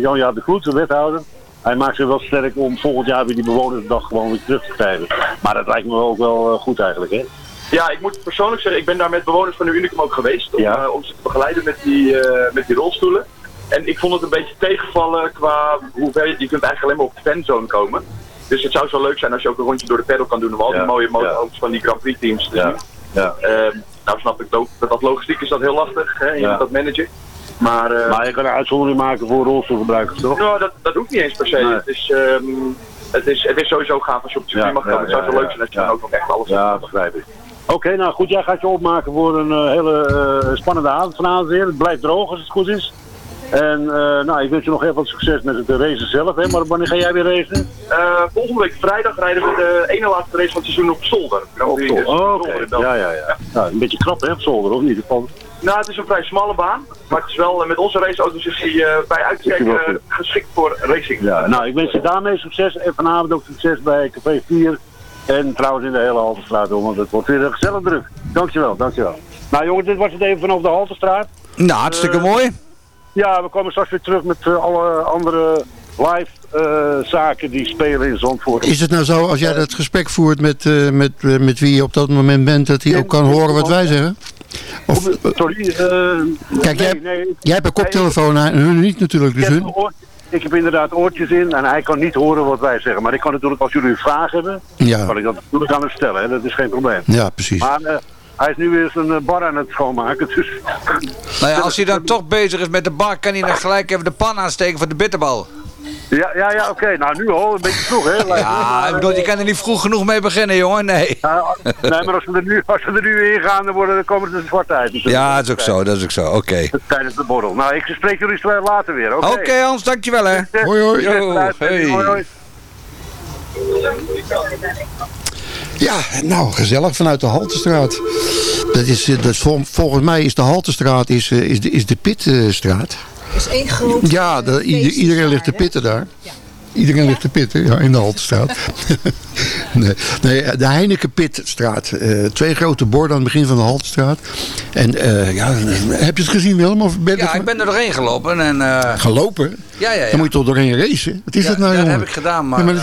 Jan-Jaap de Kloet, de wethouder. Hij maakt zich wel sterk om volgend jaar weer die bewonersdag gewoon weer terug te krijgen. Maar dat lijkt me ook wel eh, goed eigenlijk, hè? Ja, ik moet persoonlijk zeggen, ik ben daar met bewoners van de Unicum ook geweest. Om, Ja. eh, om ze te begeleiden met die, eh, met die rolstoelen. En ik vond het een beetje tegenvallen qua hoe ver je, je kunt eigenlijk alleen maar op de fanzone komen. Dus het zou zo leuk zijn als je ook een rondje door de pedal kan doen om al die mooie ja. motorauto's van die Grand Prix teams te zien. Ja. Ehm, nou snap ik ook, dat dat logistiek is dat heel lastig, hè, je moet dat managen. Maar, eh, Maar je kan een uitzondering maken voor rolstoelgebruikers, toch? nou, dat, dat hoeft niet eens per se. Nee. Het, is, ehm, het, is, het is sowieso gaaf als je op het circuit mag komen. het zou zo leuk zijn als je dan ook nog echt alles Ja, begrijp ik. Oké, nou goed, jij gaat je opmaken voor een eh, hele eh, spannende avond vanavond weer. Het blijft droog als het goed is. En nou, ik wens je nog heel veel succes met het racen zelf, hè? maar wanneer ga jij weer racen? Volgende week vrijdag rijden we de ene laatste race van het seizoen op zolder. Op Dus zolder. Oh, oké. België. Ja, ja, ja. Nou, een beetje krap hè, op zolder, of niet? Nou, het is een vrij smalle baan, maar het is wel, eh, met onze raceauto's is hij eh, bij uitstek eh, geschikt voor racing. Ja, nou, ik wens je daarmee succes en vanavond ook succes bij Café 4. En trouwens in de hele Haltestraat, hoor, want het wordt weer een gezellig druk. Dankjewel, dankjewel. Nou jongens, dit was het even vanaf de Haltestraat. Nou, hartstikke mooi. Ja, we komen straks weer terug met alle andere live eh, zaken die spelen in Zandvoort. Is het nou zo, als jij dat gesprek voert met, eh, met, met wie je op dat moment bent, dat hij ook kan horen wat wij zeggen? Of, Sorry, eh, Kijk, nee, jij, nee. jij hebt een koptelefoon aan, en hun niet natuurlijk, dus Ik heb, hun. oor- ik heb inderdaad oortjes in en hij kan niet horen wat wij zeggen. Maar ik kan natuurlijk, als jullie een vraag hebben, Ja. kan ik dat natuurlijk aan hem stellen. Hè? Dat is geen probleem. Ja, precies. Maar eh, hij is nu weer zijn eh, bar aan het schoonmaken. Dus... Nou ja, als hij dan toch bezig is met de bar, kan hij dan gelijk even de pan aansteken voor de bitterbal. Ja, ja, ja oké. Nou, nu al. Een beetje vroeg, hè? lijkt. Ja, ik bedoel, je kan er niet vroeg genoeg mee beginnen, jongen. Nee. Ja, nee, maar als we er nu, als we er nu in gaan, dan, worden, dan komen ze zwart uit. Dus Ja, dat is ook zo, dat is ook zo. Oké. Tijdens de borrel. Nou, ik spreek jullie straks later weer, oké? Oké Hans, dankjewel hè. Hoi hoi. Yo, hey. Hoi, hoi. Ja, nou, gezellig vanuit de Haltestraat. Dat is, eh, dat is volgens mij is de Haltestraat is, eh, is de, is de Pitstraat. Is één groot... Ja, de, ieder- iedereen ligt te pitten daar. Iedereen ligt te pitten, ja, in de Haltestraat. nee, nee, de Heinekenpitstraat. eh twee grote borden aan het begin van de Haltestraat. En eh, ja, heb je het gezien Willem? Of ben Ja, ik ben er doorheen gelopen en... eh, Gelopen? Ja, ja, ja. Dan moet je toch doorheen racen? Wat is Ja, dat nou, dat jongen? heb ik gedaan, maar, Ja, maar dat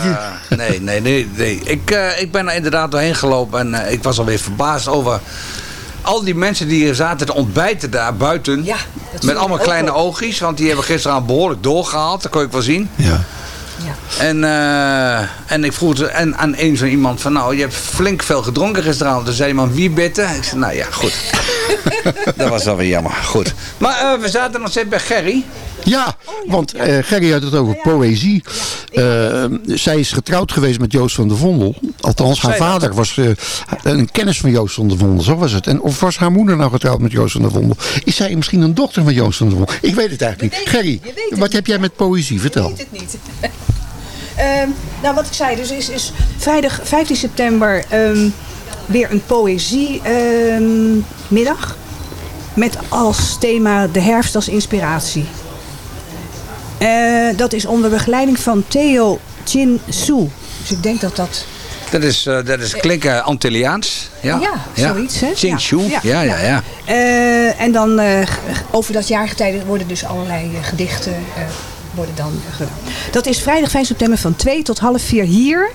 is- nee, nee, nee, nee. Ik, eh, ik ben er inderdaad doorheen gelopen en eh, ik was alweer verbaasd over al die mensen die hier zaten te ontbijten daar buiten. zie met allemaal kleine oogjes, want die hebben gisteren behoorlijk doorgehaald, dat kon ik wel zien. Ja. En, eh, en ik vroeg het en aan een van iemand van, nou, je hebt flink veel gedronken gisteravond. Toen zei iemand, wie bitten? Ik zei, nou ja, goed. dat was alweer jammer, goed. Maar eh, we zaten nog steeds bij Gerry. Ja, want eh Gerry had het over poëzie. Eh, zij is getrouwd geweest met Joost van der Vondel. Althans, haar vader was een kennis van Joost van der Vondel. Zo was het. En of was haar moeder nou getrouwd met Joost van der Vondel? Is zij misschien een dochter van Joost van der Vondel? Ik weet het eigenlijk niet. Gerry, wat heb jij met poëzie? Vertel. het niet. Ehm, nou, wat ik zei, dus is, is vrijdag 15 september ehm, weer een poëziemiddag. met als thema de herfst als inspiratie. Eh, dat is onder begeleiding van Theo Chin Soo. Dus ik denk dat dat... Dat is, eh, dat is Antilliaans. Ja, Ja, zoiets, hè? Ching Ja, Chu. ja, Ja, ja, ja. Eh, en dan over dat jaargetijde worden dus allerlei gedichten worden dan gedaan. Dat is vrijdag 5 september van 2 tot half 4 hier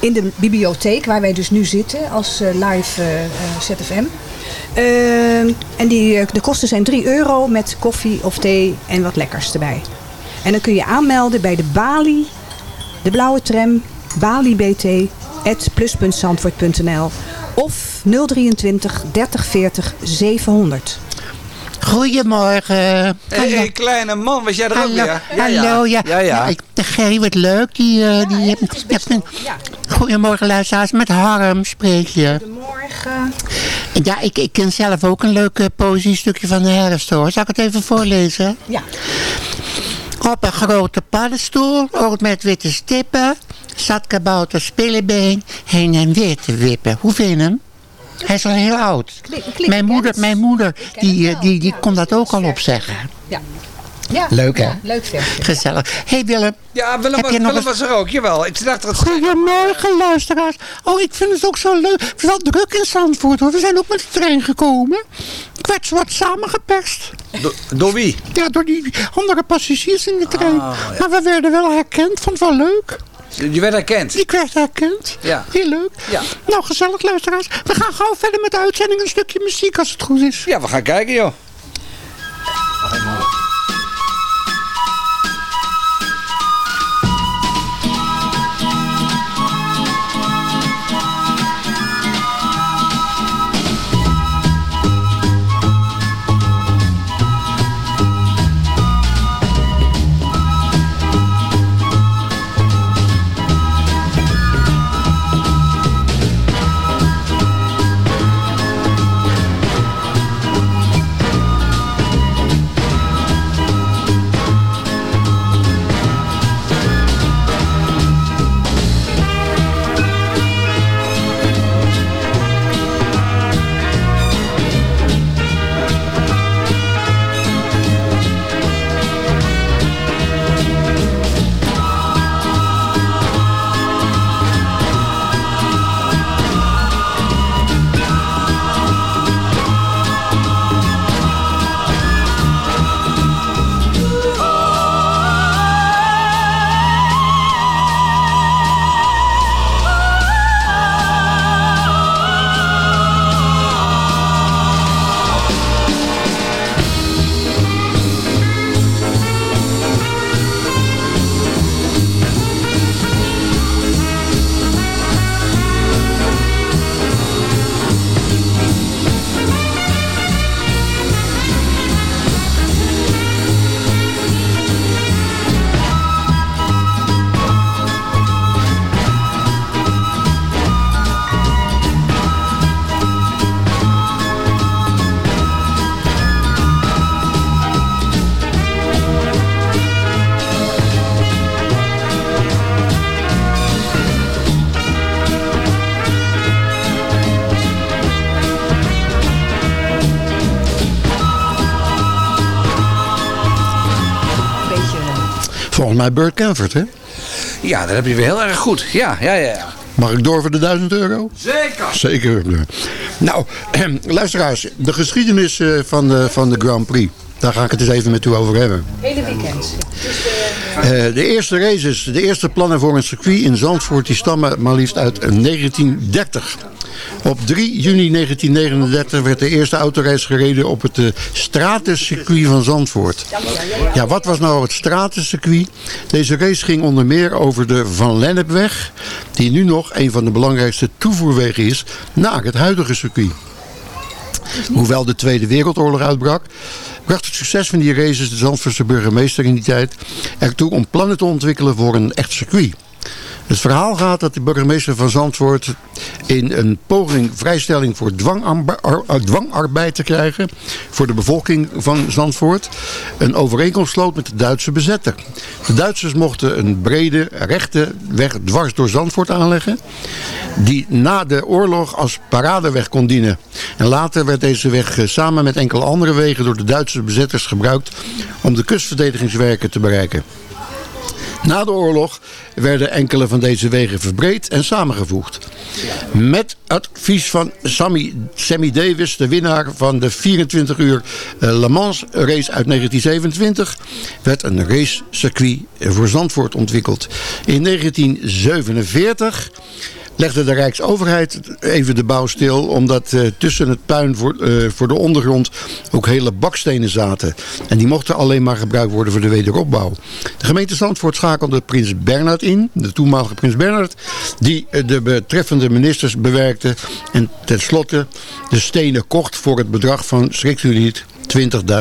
in de bibliotheek waar wij dus nu zitten als eh, live eh, eh, ZFM. Eh, en die, de kosten zijn 3 euro met koffie of thee en wat lekkers erbij. En dan kun je aanmelden bij de Bali, de blauwe tram, balibt.plus.zandvoort.nl of 023 30 40 700. Goedemorgen. Hé, hey, kleine man, was jij er ook weer? hallo, ja. Ja, ja. ik, de Gerry, wat leuk. Die, eh, die, ja, Goedemorgen luisteraars, met Harm spreek je. Goedemorgen. Ja, ik, ik ken zelf ook een leuk poëziestukje van de herfst hoor. Zal ik het even voorlezen? Ja. Op een grote paddenstoel, ook met witte stippen, zat kabouter Spillebeen heen en weer te wippen. Hoe vind je hem? Hij is al heel oud. Mijn moeder, mijn moeder die, eh, die, die kon dat ook al opzeggen. Ja. ja. Leuk, hè? Ja, leuk versje. Gezellig. hey Willem. Ja, Willem, Heb was, je nog Willem eens- was er ook, jawel. Ik dacht dat... Goedemorgen luisteraars. Oh, ik vind het ook zo leuk. Het is wel druk in Zandvoort hoor. We zijn ook met de trein gekomen. Ik werd zwart samengeperst. Do- door wie? Ja, door die andere passagiers in de trein. Ah, ja. Maar we werden wel herkend. Vond het wel leuk. Je werd herkend. Ik werd herkend. Ja. Heel leuk. Ja. Nou, gezellig luisteraars. We gaan gauw verder met de uitzending. Een stukje muziek als het goed is. Ja, we gaan kijken joh. Mij Burt Canford, hè? Ja, dat heb je weer heel erg goed. Ja, ja, ja. ja. Mag ik door voor de 1000 euro? Zeker. Zeker. Nou, luisteraars, de geschiedenis eh, van de, van de Grand Prix. Daar ga ik het eens even met u over hebben. Hele weekend. Eh, de eerste races, de eerste plannen voor een circuit in Zandvoort, die stammen maar liefst uit 1930. Op 3 juni 1939 werd de eerste autorace gereden op het uh, Stratencircuit van Zandvoort. Ja, wat was nou het Stratencircuit? Deze race ging onder meer over de Van Lennepweg, die nu nog een van de belangrijkste toevoerwegen is naar het huidige circuit. Hoewel de Tweede Wereldoorlog uitbrak, bracht het succes van die races de Zandvoortse burgemeester in die tijd ertoe om plannen te ontwikkelen voor een echt circuit. Het verhaal gaat dat de burgemeester van Zandvoort in een poging vrijstelling voor ar- dwangarbeid te krijgen voor de bevolking van Zandvoort een overeenkomst sloot met de Duitse bezetter. De Duitsers mochten een brede, rechte weg dwars door Zandvoort aanleggen die na de oorlog als paradeweg kon dienen. En later werd deze weg eh, samen met enkele andere wegen door de Duitse bezetters gebruikt om de kustverdedigingswerken te bereiken. Na de oorlog werden enkele van deze wegen verbreed en samengevoegd. Met advies van Sammy, Sammy Davis, de winnaar van de 24 uur eh, Le Mans race uit 1927, werd een racecircuit voor Zandvoort ontwikkeld. In 1947 legde de Rijksoverheid even de bouw stil... omdat eh, tussen het puin voor, eh, voor de ondergrond ook hele bakstenen zaten. En die mochten alleen maar gebruikt worden voor de wederopbouw. De gemeente Zandvoort schakelde prins Bernhard in, de toenmalige prins Bernhard... die eh, de betreffende ministers bewerkte en tenslotte de stenen kocht voor het bedrag van, schrikt u niet...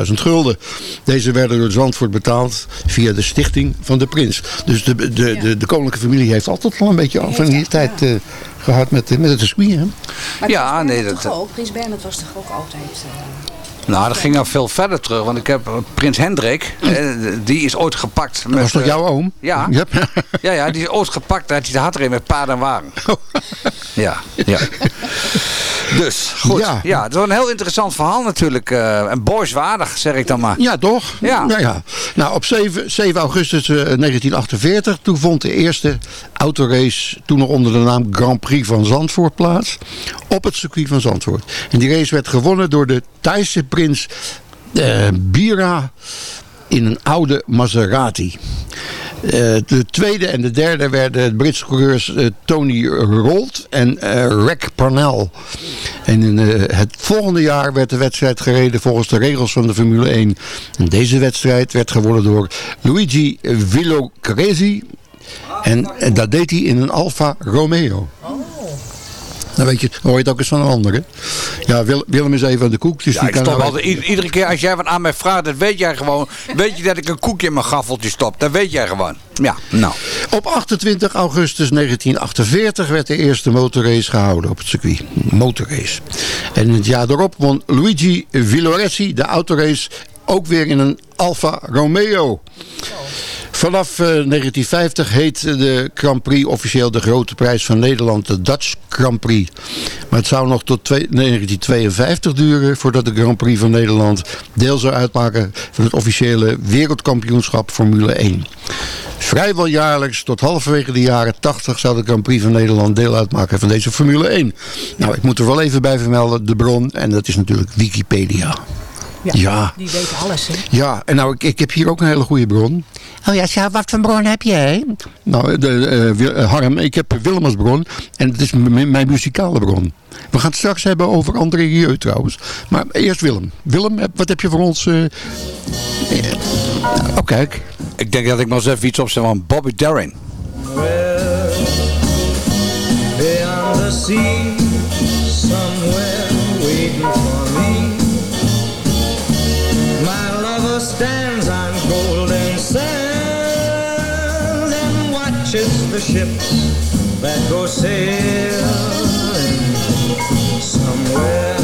20.000 gulden. Deze werden door Zandvoort betaald via de stichting van de prins. Dus de, de, de, de koninklijke familie heeft altijd wel een beetje af en die tijd eh, gehad met, eh, met het circuit. Hè? Maar Ja, Prins nee, dat- ook? Prins Bernhard was toch ook altijd... eh, Nou, dat ging al veel verder terug. Want ik heb eh, Prins Hendrik, eh, die is ooit gepakt. Dat was toch eh, jouw oom? Ja. Yep. Ja, ja, die is ooit gepakt. Hij had er een met paard en wagen. Ja, ja. Dus, goed. Ja. Ja, het was een heel interessant verhaal natuurlijk. en boyswaardig, zeg ik dan maar. Ja, toch? Ja. ja. Nou, op 7, 7 augustus eh, 1948, toen vond de eerste autorace, toen nog onder de naam Grand Prix van Zandvoort plaats, op het circuit van Zandvoort. En die race werd gewonnen door de Thaise prins eh, Bira in een oude Maserati. Eh, de tweede en de derde werden de Britse coureurs eh, Tony Rolt en eh Rack Parnell. En in het volgende jaar werd de wedstrijd gereden volgens de regels van de Formule 1. En deze wedstrijd werd gewonnen door Luigi Villocresi. En, en dat deed hij in een Alfa Romeo. Dan weet je, hoor je het ook eens van een ander. Hè? Ja, Wil- Willem is even aan de koek. Dus Ja, die ik kan stop nou- altijd, iedere keer als jij wat aan mij vraagt, dat weet jij gewoon. Weet je dat ik een koekje in mijn gaffeltje stop? Dat weet jij gewoon. Ja, nou. Op 28 augustus 1948 werd de eerste motorrace gehouden op het circuit. Motorrace. En het jaar daarop won Luigi Villoresi de autorace ook weer in een Alfa Romeo. Vanaf eh, 1950 heet de Grand Prix officieel de grote prijs van Nederland, de Dutch Grand Prix. Maar het zou nog tot twee- 1952 duren voordat de Grand Prix van Nederland deel zou uitmaken van het officiële wereldkampioenschap Formule 1. Vrijwel jaarlijks tot halverwege de jaren 80 zou de Grand Prix van Nederland deel uitmaken van deze Formule 1. Nou, ik moet er wel even bij vermelden, de bron, en dat is natuurlijk Wikipedia. Ja. Die weet alles, hè? Ja, en nou, ik, ik heb hier ook een hele goede bron. Oh ja, Sjaal, wat voor bron heb jij? Nou, de, eh, eh, Harm, ik heb Willems bron en het is mijn muzikale bron. We gaan het straks hebben over André Rieu trouwens. Maar eerst Willem. Willem, wat heb je voor ons? eh, oh, kijk. Ik denk dat ik maar eens even iets opzet van Bobby Darin. Beyond the ships that go sailing somewhere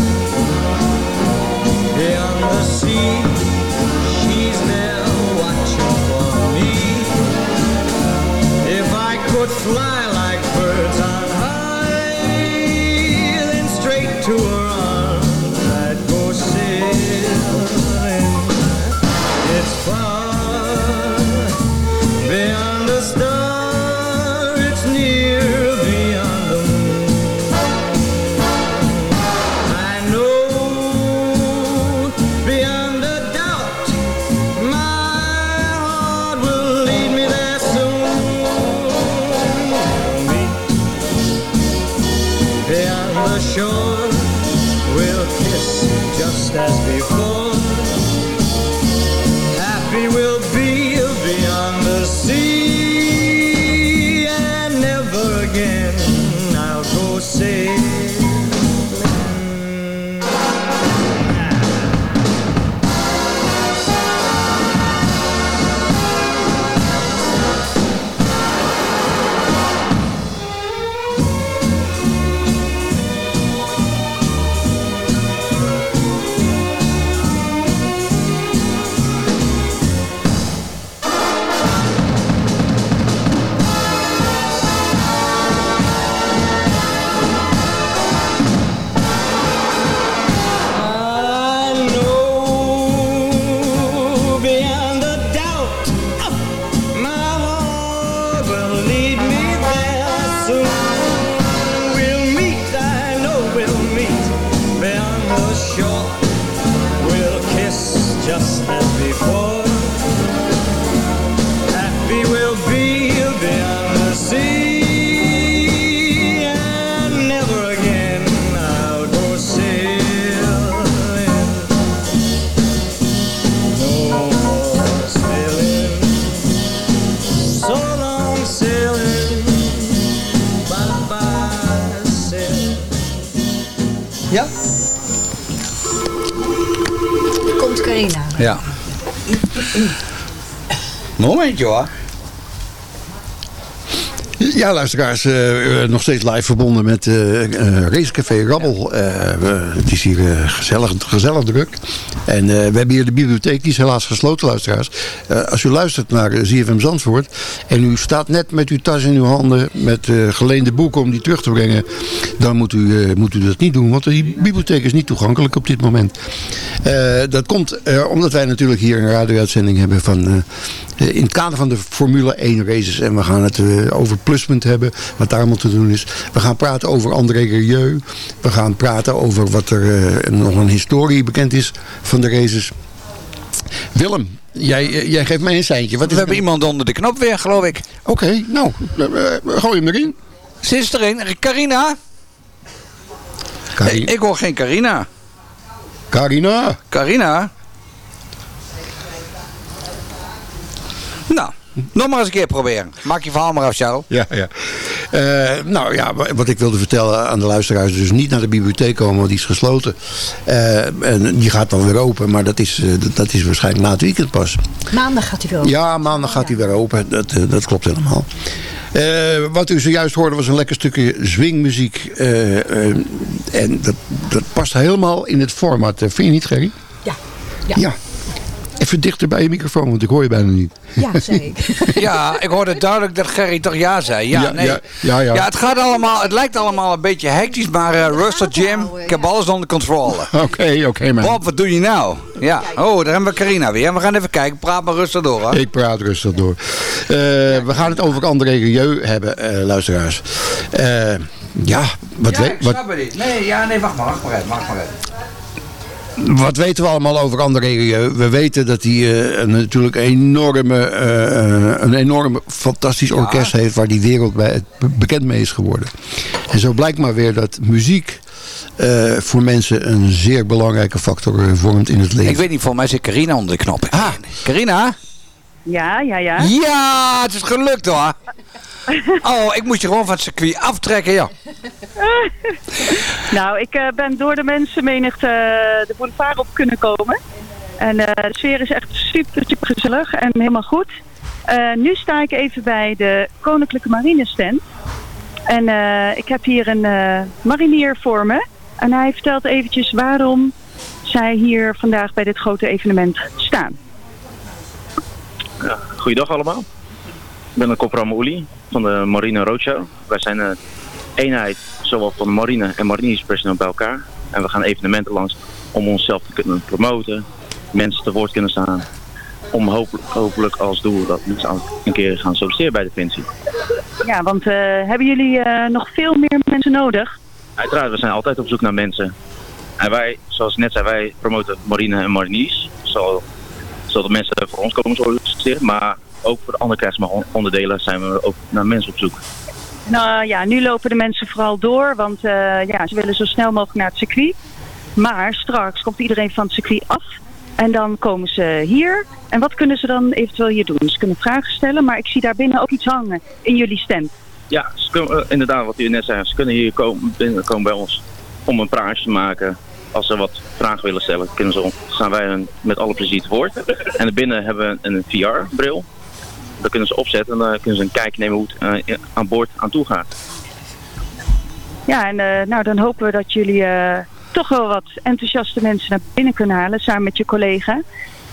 shore. We'll kiss just as before. Happy we'll be Momentje hoor. Ja, luisteraars, eh, nog steeds live verbonden met eh, Racecafé Rabbel. Het is hier gezellig, gezellig druk. En eh, we hebben hier de bibliotheek, die is helaas gesloten, luisteraars. Eh, als u luistert naar eh, ZFM Zandvoort en u staat net met uw tas in uw handen met geleende boeken om die terug te brengen, dan moet u, moet u dat niet doen, want die bibliotheek is niet toegankelijk op dit moment. Dat komt omdat wij natuurlijk hier een radio-uitzending hebben van, in het kader van de Formule 1 races. En we gaan het eh, over pluspunt hebben, wat daar allemaal te doen is. We gaan praten over André Rieu. We gaan praten over wat er eh, nog een historie bekend is van de races. Willem, jij, eh, jij geeft mij een seintje. Wat We hebben iemand onder de knop weer, geloof ik. Oké, nou, eh, eh, gooi hem erin. Zit erin? Carina? Cari- Ik, ik hoor geen Carina. Carina. Carina? Nou, nog maar eens een keer proberen. Maak je verhaal maar af, Charles. Ja, ja. Eh, nou ja, wa- wat ik wilde vertellen aan de luisteraars, dus niet naar de bibliotheek komen, want die is gesloten. Eh, en die gaat dan weer open, maar dat is, eh, dat, is waarschijnlijk na het weekend pas. Maandag gaat hij wel. Ja, maandag gaat hij weer open, dat, dat klopt helemaal. Eh, wat u zojuist hoorde was een lekker stukje swingmuziek. eh, eh, en dat, dat past helemaal in het format. Vind je niet, Gerry? Ja. Ja. Even dichter bij je microfoon, want ik hoor je bijna niet. Ja, zei ik. Ja, ik hoorde duidelijk dat Gerry toch ja zei. Ja, Ja, nee. ja, ja, ja. het gaat allemaal, het lijkt allemaal een beetje hectisch, maar rustig Jim, ik heb alles onder controle. Oké, oké, man. Bob, wat doe je nou? Ja, oh, daar hebben we Carina weer. We gaan even kijken, praat maar rustig door. Hè? Ik praat rustig door. Eh, we gaan het over André Rieu hebben, eh, luisteraars. Eh, ja, wat, ja, weet- ik wat, snap het niet. Nee, ja, nee, wacht maar, wacht maar even, wacht maar even. Wat weten we allemaal over André Rieu? We weten dat hij eh, natuurlijk een enorme, eh, eh, een enorm fantastisch orkest heeft... waar hij wereldwijd bekend mee is geworden. En zo blijkt maar weer dat muziek... eh, voor mensen een zeer belangrijke factor vormt in het leven. Ik weet niet, volgens mij zit Carina onder de knop. Ah, Carina? Ja, ja, ja. Ja, het is gelukt hoor. Oh, ik moest je gewoon van het circuit aftrekken, ja. Nou, ik eh, ben door de mensenmenigte eh, de boulevard op kunnen komen. En eh, de sfeer is echt super, super gezellig en helemaal goed. Eh, nu sta ik even bij de Koninklijke Marinestand. En eh, ik heb hier een eh, marinier voor me. En hij vertelt eventjes waarom zij hier vandaag bij dit grote evenement staan. Ja, goeiedag allemaal. Ik ben de Kopram Oeli van de Marine Roadshow. Wij zijn een eenheid zowel van de marine en marinierspersoneel bij elkaar. En we gaan evenementen langs om onszelf te kunnen promoten, mensen te woord kunnen staan. Om hopelijk, hopelijk als doel dat mensen aan- een keer gaan solliciteren bij Defensie. Ja, want eh, hebben jullie eh, nog veel meer mensen nodig? Uiteraard, we zijn altijd op zoek naar mensen. En wij, zoals ik net zei, wij promoten marine en mariniers. Zo- Zodat mensen voor ons komen solliciteren. Maar ook voor de andere krijgsmachtonderdelen zijn we ook naar mensen op zoek. Nou ja, nu lopen de mensen vooral door, want eh, ja, ze willen zo snel mogelijk naar het circuit. Maar straks komt iedereen van het circuit af en dan komen ze hier. En wat kunnen ze dan eventueel hier doen? Ze kunnen vragen stellen, maar ik zie daar binnen ook iets hangen in jullie stand. Ja, ze kunnen, eh, inderdaad, wat u net zei, ze kunnen hier komen, binnenkomen bij ons om een praatje te maken. Als ze wat vragen willen stellen, kunnen ze, staan wij hen met alle plezier te woord. En daarbinnen hebben we een VR-bril. Daar kunnen ze opzetten en dan kunnen ze een kijkje nemen hoe het eh, aan boord aan toe gaat. Ja, en eh, nou, dan hopen we dat jullie eh, toch wel wat enthousiaste mensen naar binnen kunnen halen, samen met je collega.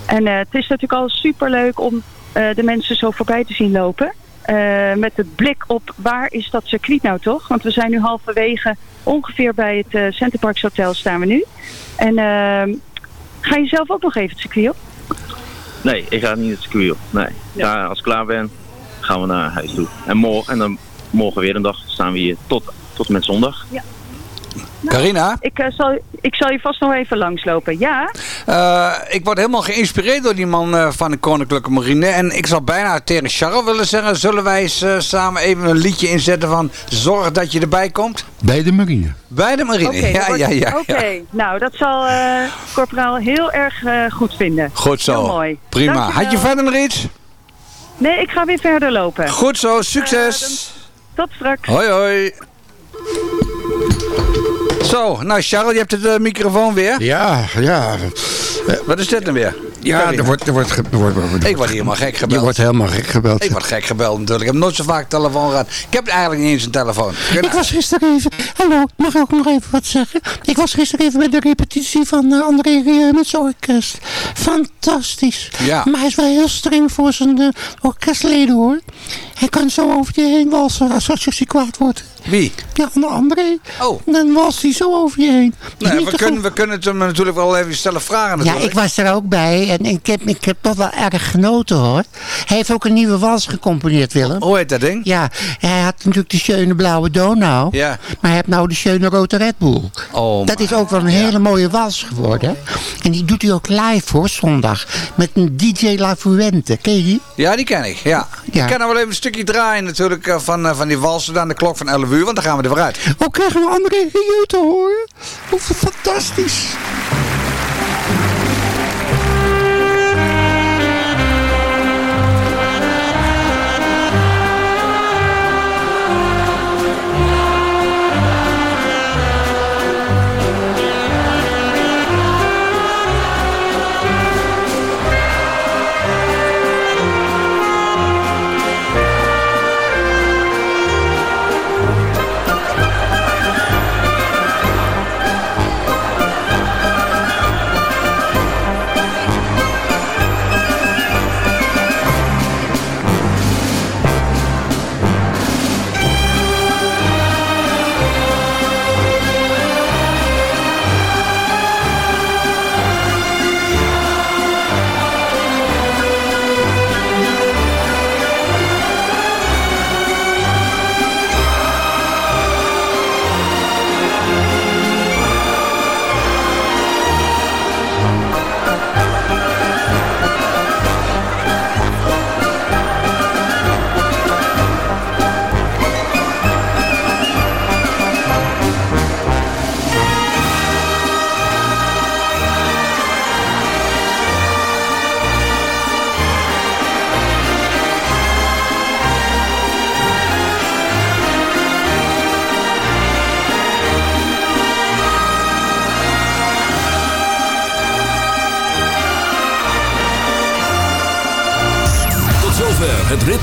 En het is natuurlijk al superleuk om de mensen zo voorbij te zien lopen. Met de blik op waar is dat circuit nou toch? Want we zijn nu halverwege, ongeveer bij het Centerparks Hotel staan we nu. En ga je zelf ook nog even het circuit op? Nee, ik ga niet het circuit op. Nee. Ja, als ik klaar ben, gaan we naar huis toe. En morgen, en dan morgen weer een dag staan we hier tot, tot en met zondag. Ja. Carina? Ik, eh, zal, ik zal je vast nog even langslopen. Ja? Eh, ik word helemaal geïnspireerd door die man eh, van de Koninklijke Marine. En ik zou bijna tegen Charles willen zeggen... zullen wij eens eh, samen even een liedje inzetten van... zorg dat je erbij komt? Bij de marine. Bij de marine, Oké, ja, wordt- ja, ja. Oké, ja. nou dat zal eh corporaal heel erg eh, goed vinden. Goed zo. Heel mooi. Prima. Dankjewel. Had je verder nog iets? Nee, ik ga weer verder lopen. Goed zo, succes. Tot straks. Hoi, hoi. Zo, nou Charles, je hebt de microfoon weer. Ja, ja. Wat is dit dan weer? Ja, er wordt, er wordt, er wordt, er wordt- Ik word helemaal gek gebeld. Je wordt helemaal gek gebeld. Ik word gek gebeld natuurlijk. Ik heb nooit zo vaak telefoon gehad. Ik heb eigenlijk niet eens een telefoon. Ik was gisteren even... Hallo, mag ik ook nog even wat zeggen? Ik was gisteren even bij de repetitie van eh, André Rieu met zijn orkest. Fantastisch. Ja. Maar hij is wel heel streng voor zijn eh, orkestleden hoor. Hij kan zo over je heen walsen als, hij kwaad wordt. Wie? Ja, van André. Oh. Dan walst hij zo over je heen. Nee, we, kunnen, we kunnen het hem natuurlijk wel even stellen vragen Ja, natuurlijk. ik was er ook bij en ik heb, ik heb toch wel erg genoten hoor. Hij heeft ook een nieuwe wals gecomponeerd, Willem. Hoe heet dat ding? Ja, hij had natuurlijk de schöne blauwe Donau. Ja. Maar hij heeft nou de schöne rode Red Bull. Oh, dat is ook wel een hele mooie wals geworden. En die doet hij ook live hoor, zondag. Met een DJ La Fuente. Ken je die? Ja, die ken ik. Ja. Ja. Ik kan nog wel even een stukje draaien natuurlijk eh, van, eh, van die walsen aan de klok van 11 want dan gaan we er weer uit. Ook krijgen we André Rieu te horen. Hoe fantastisch.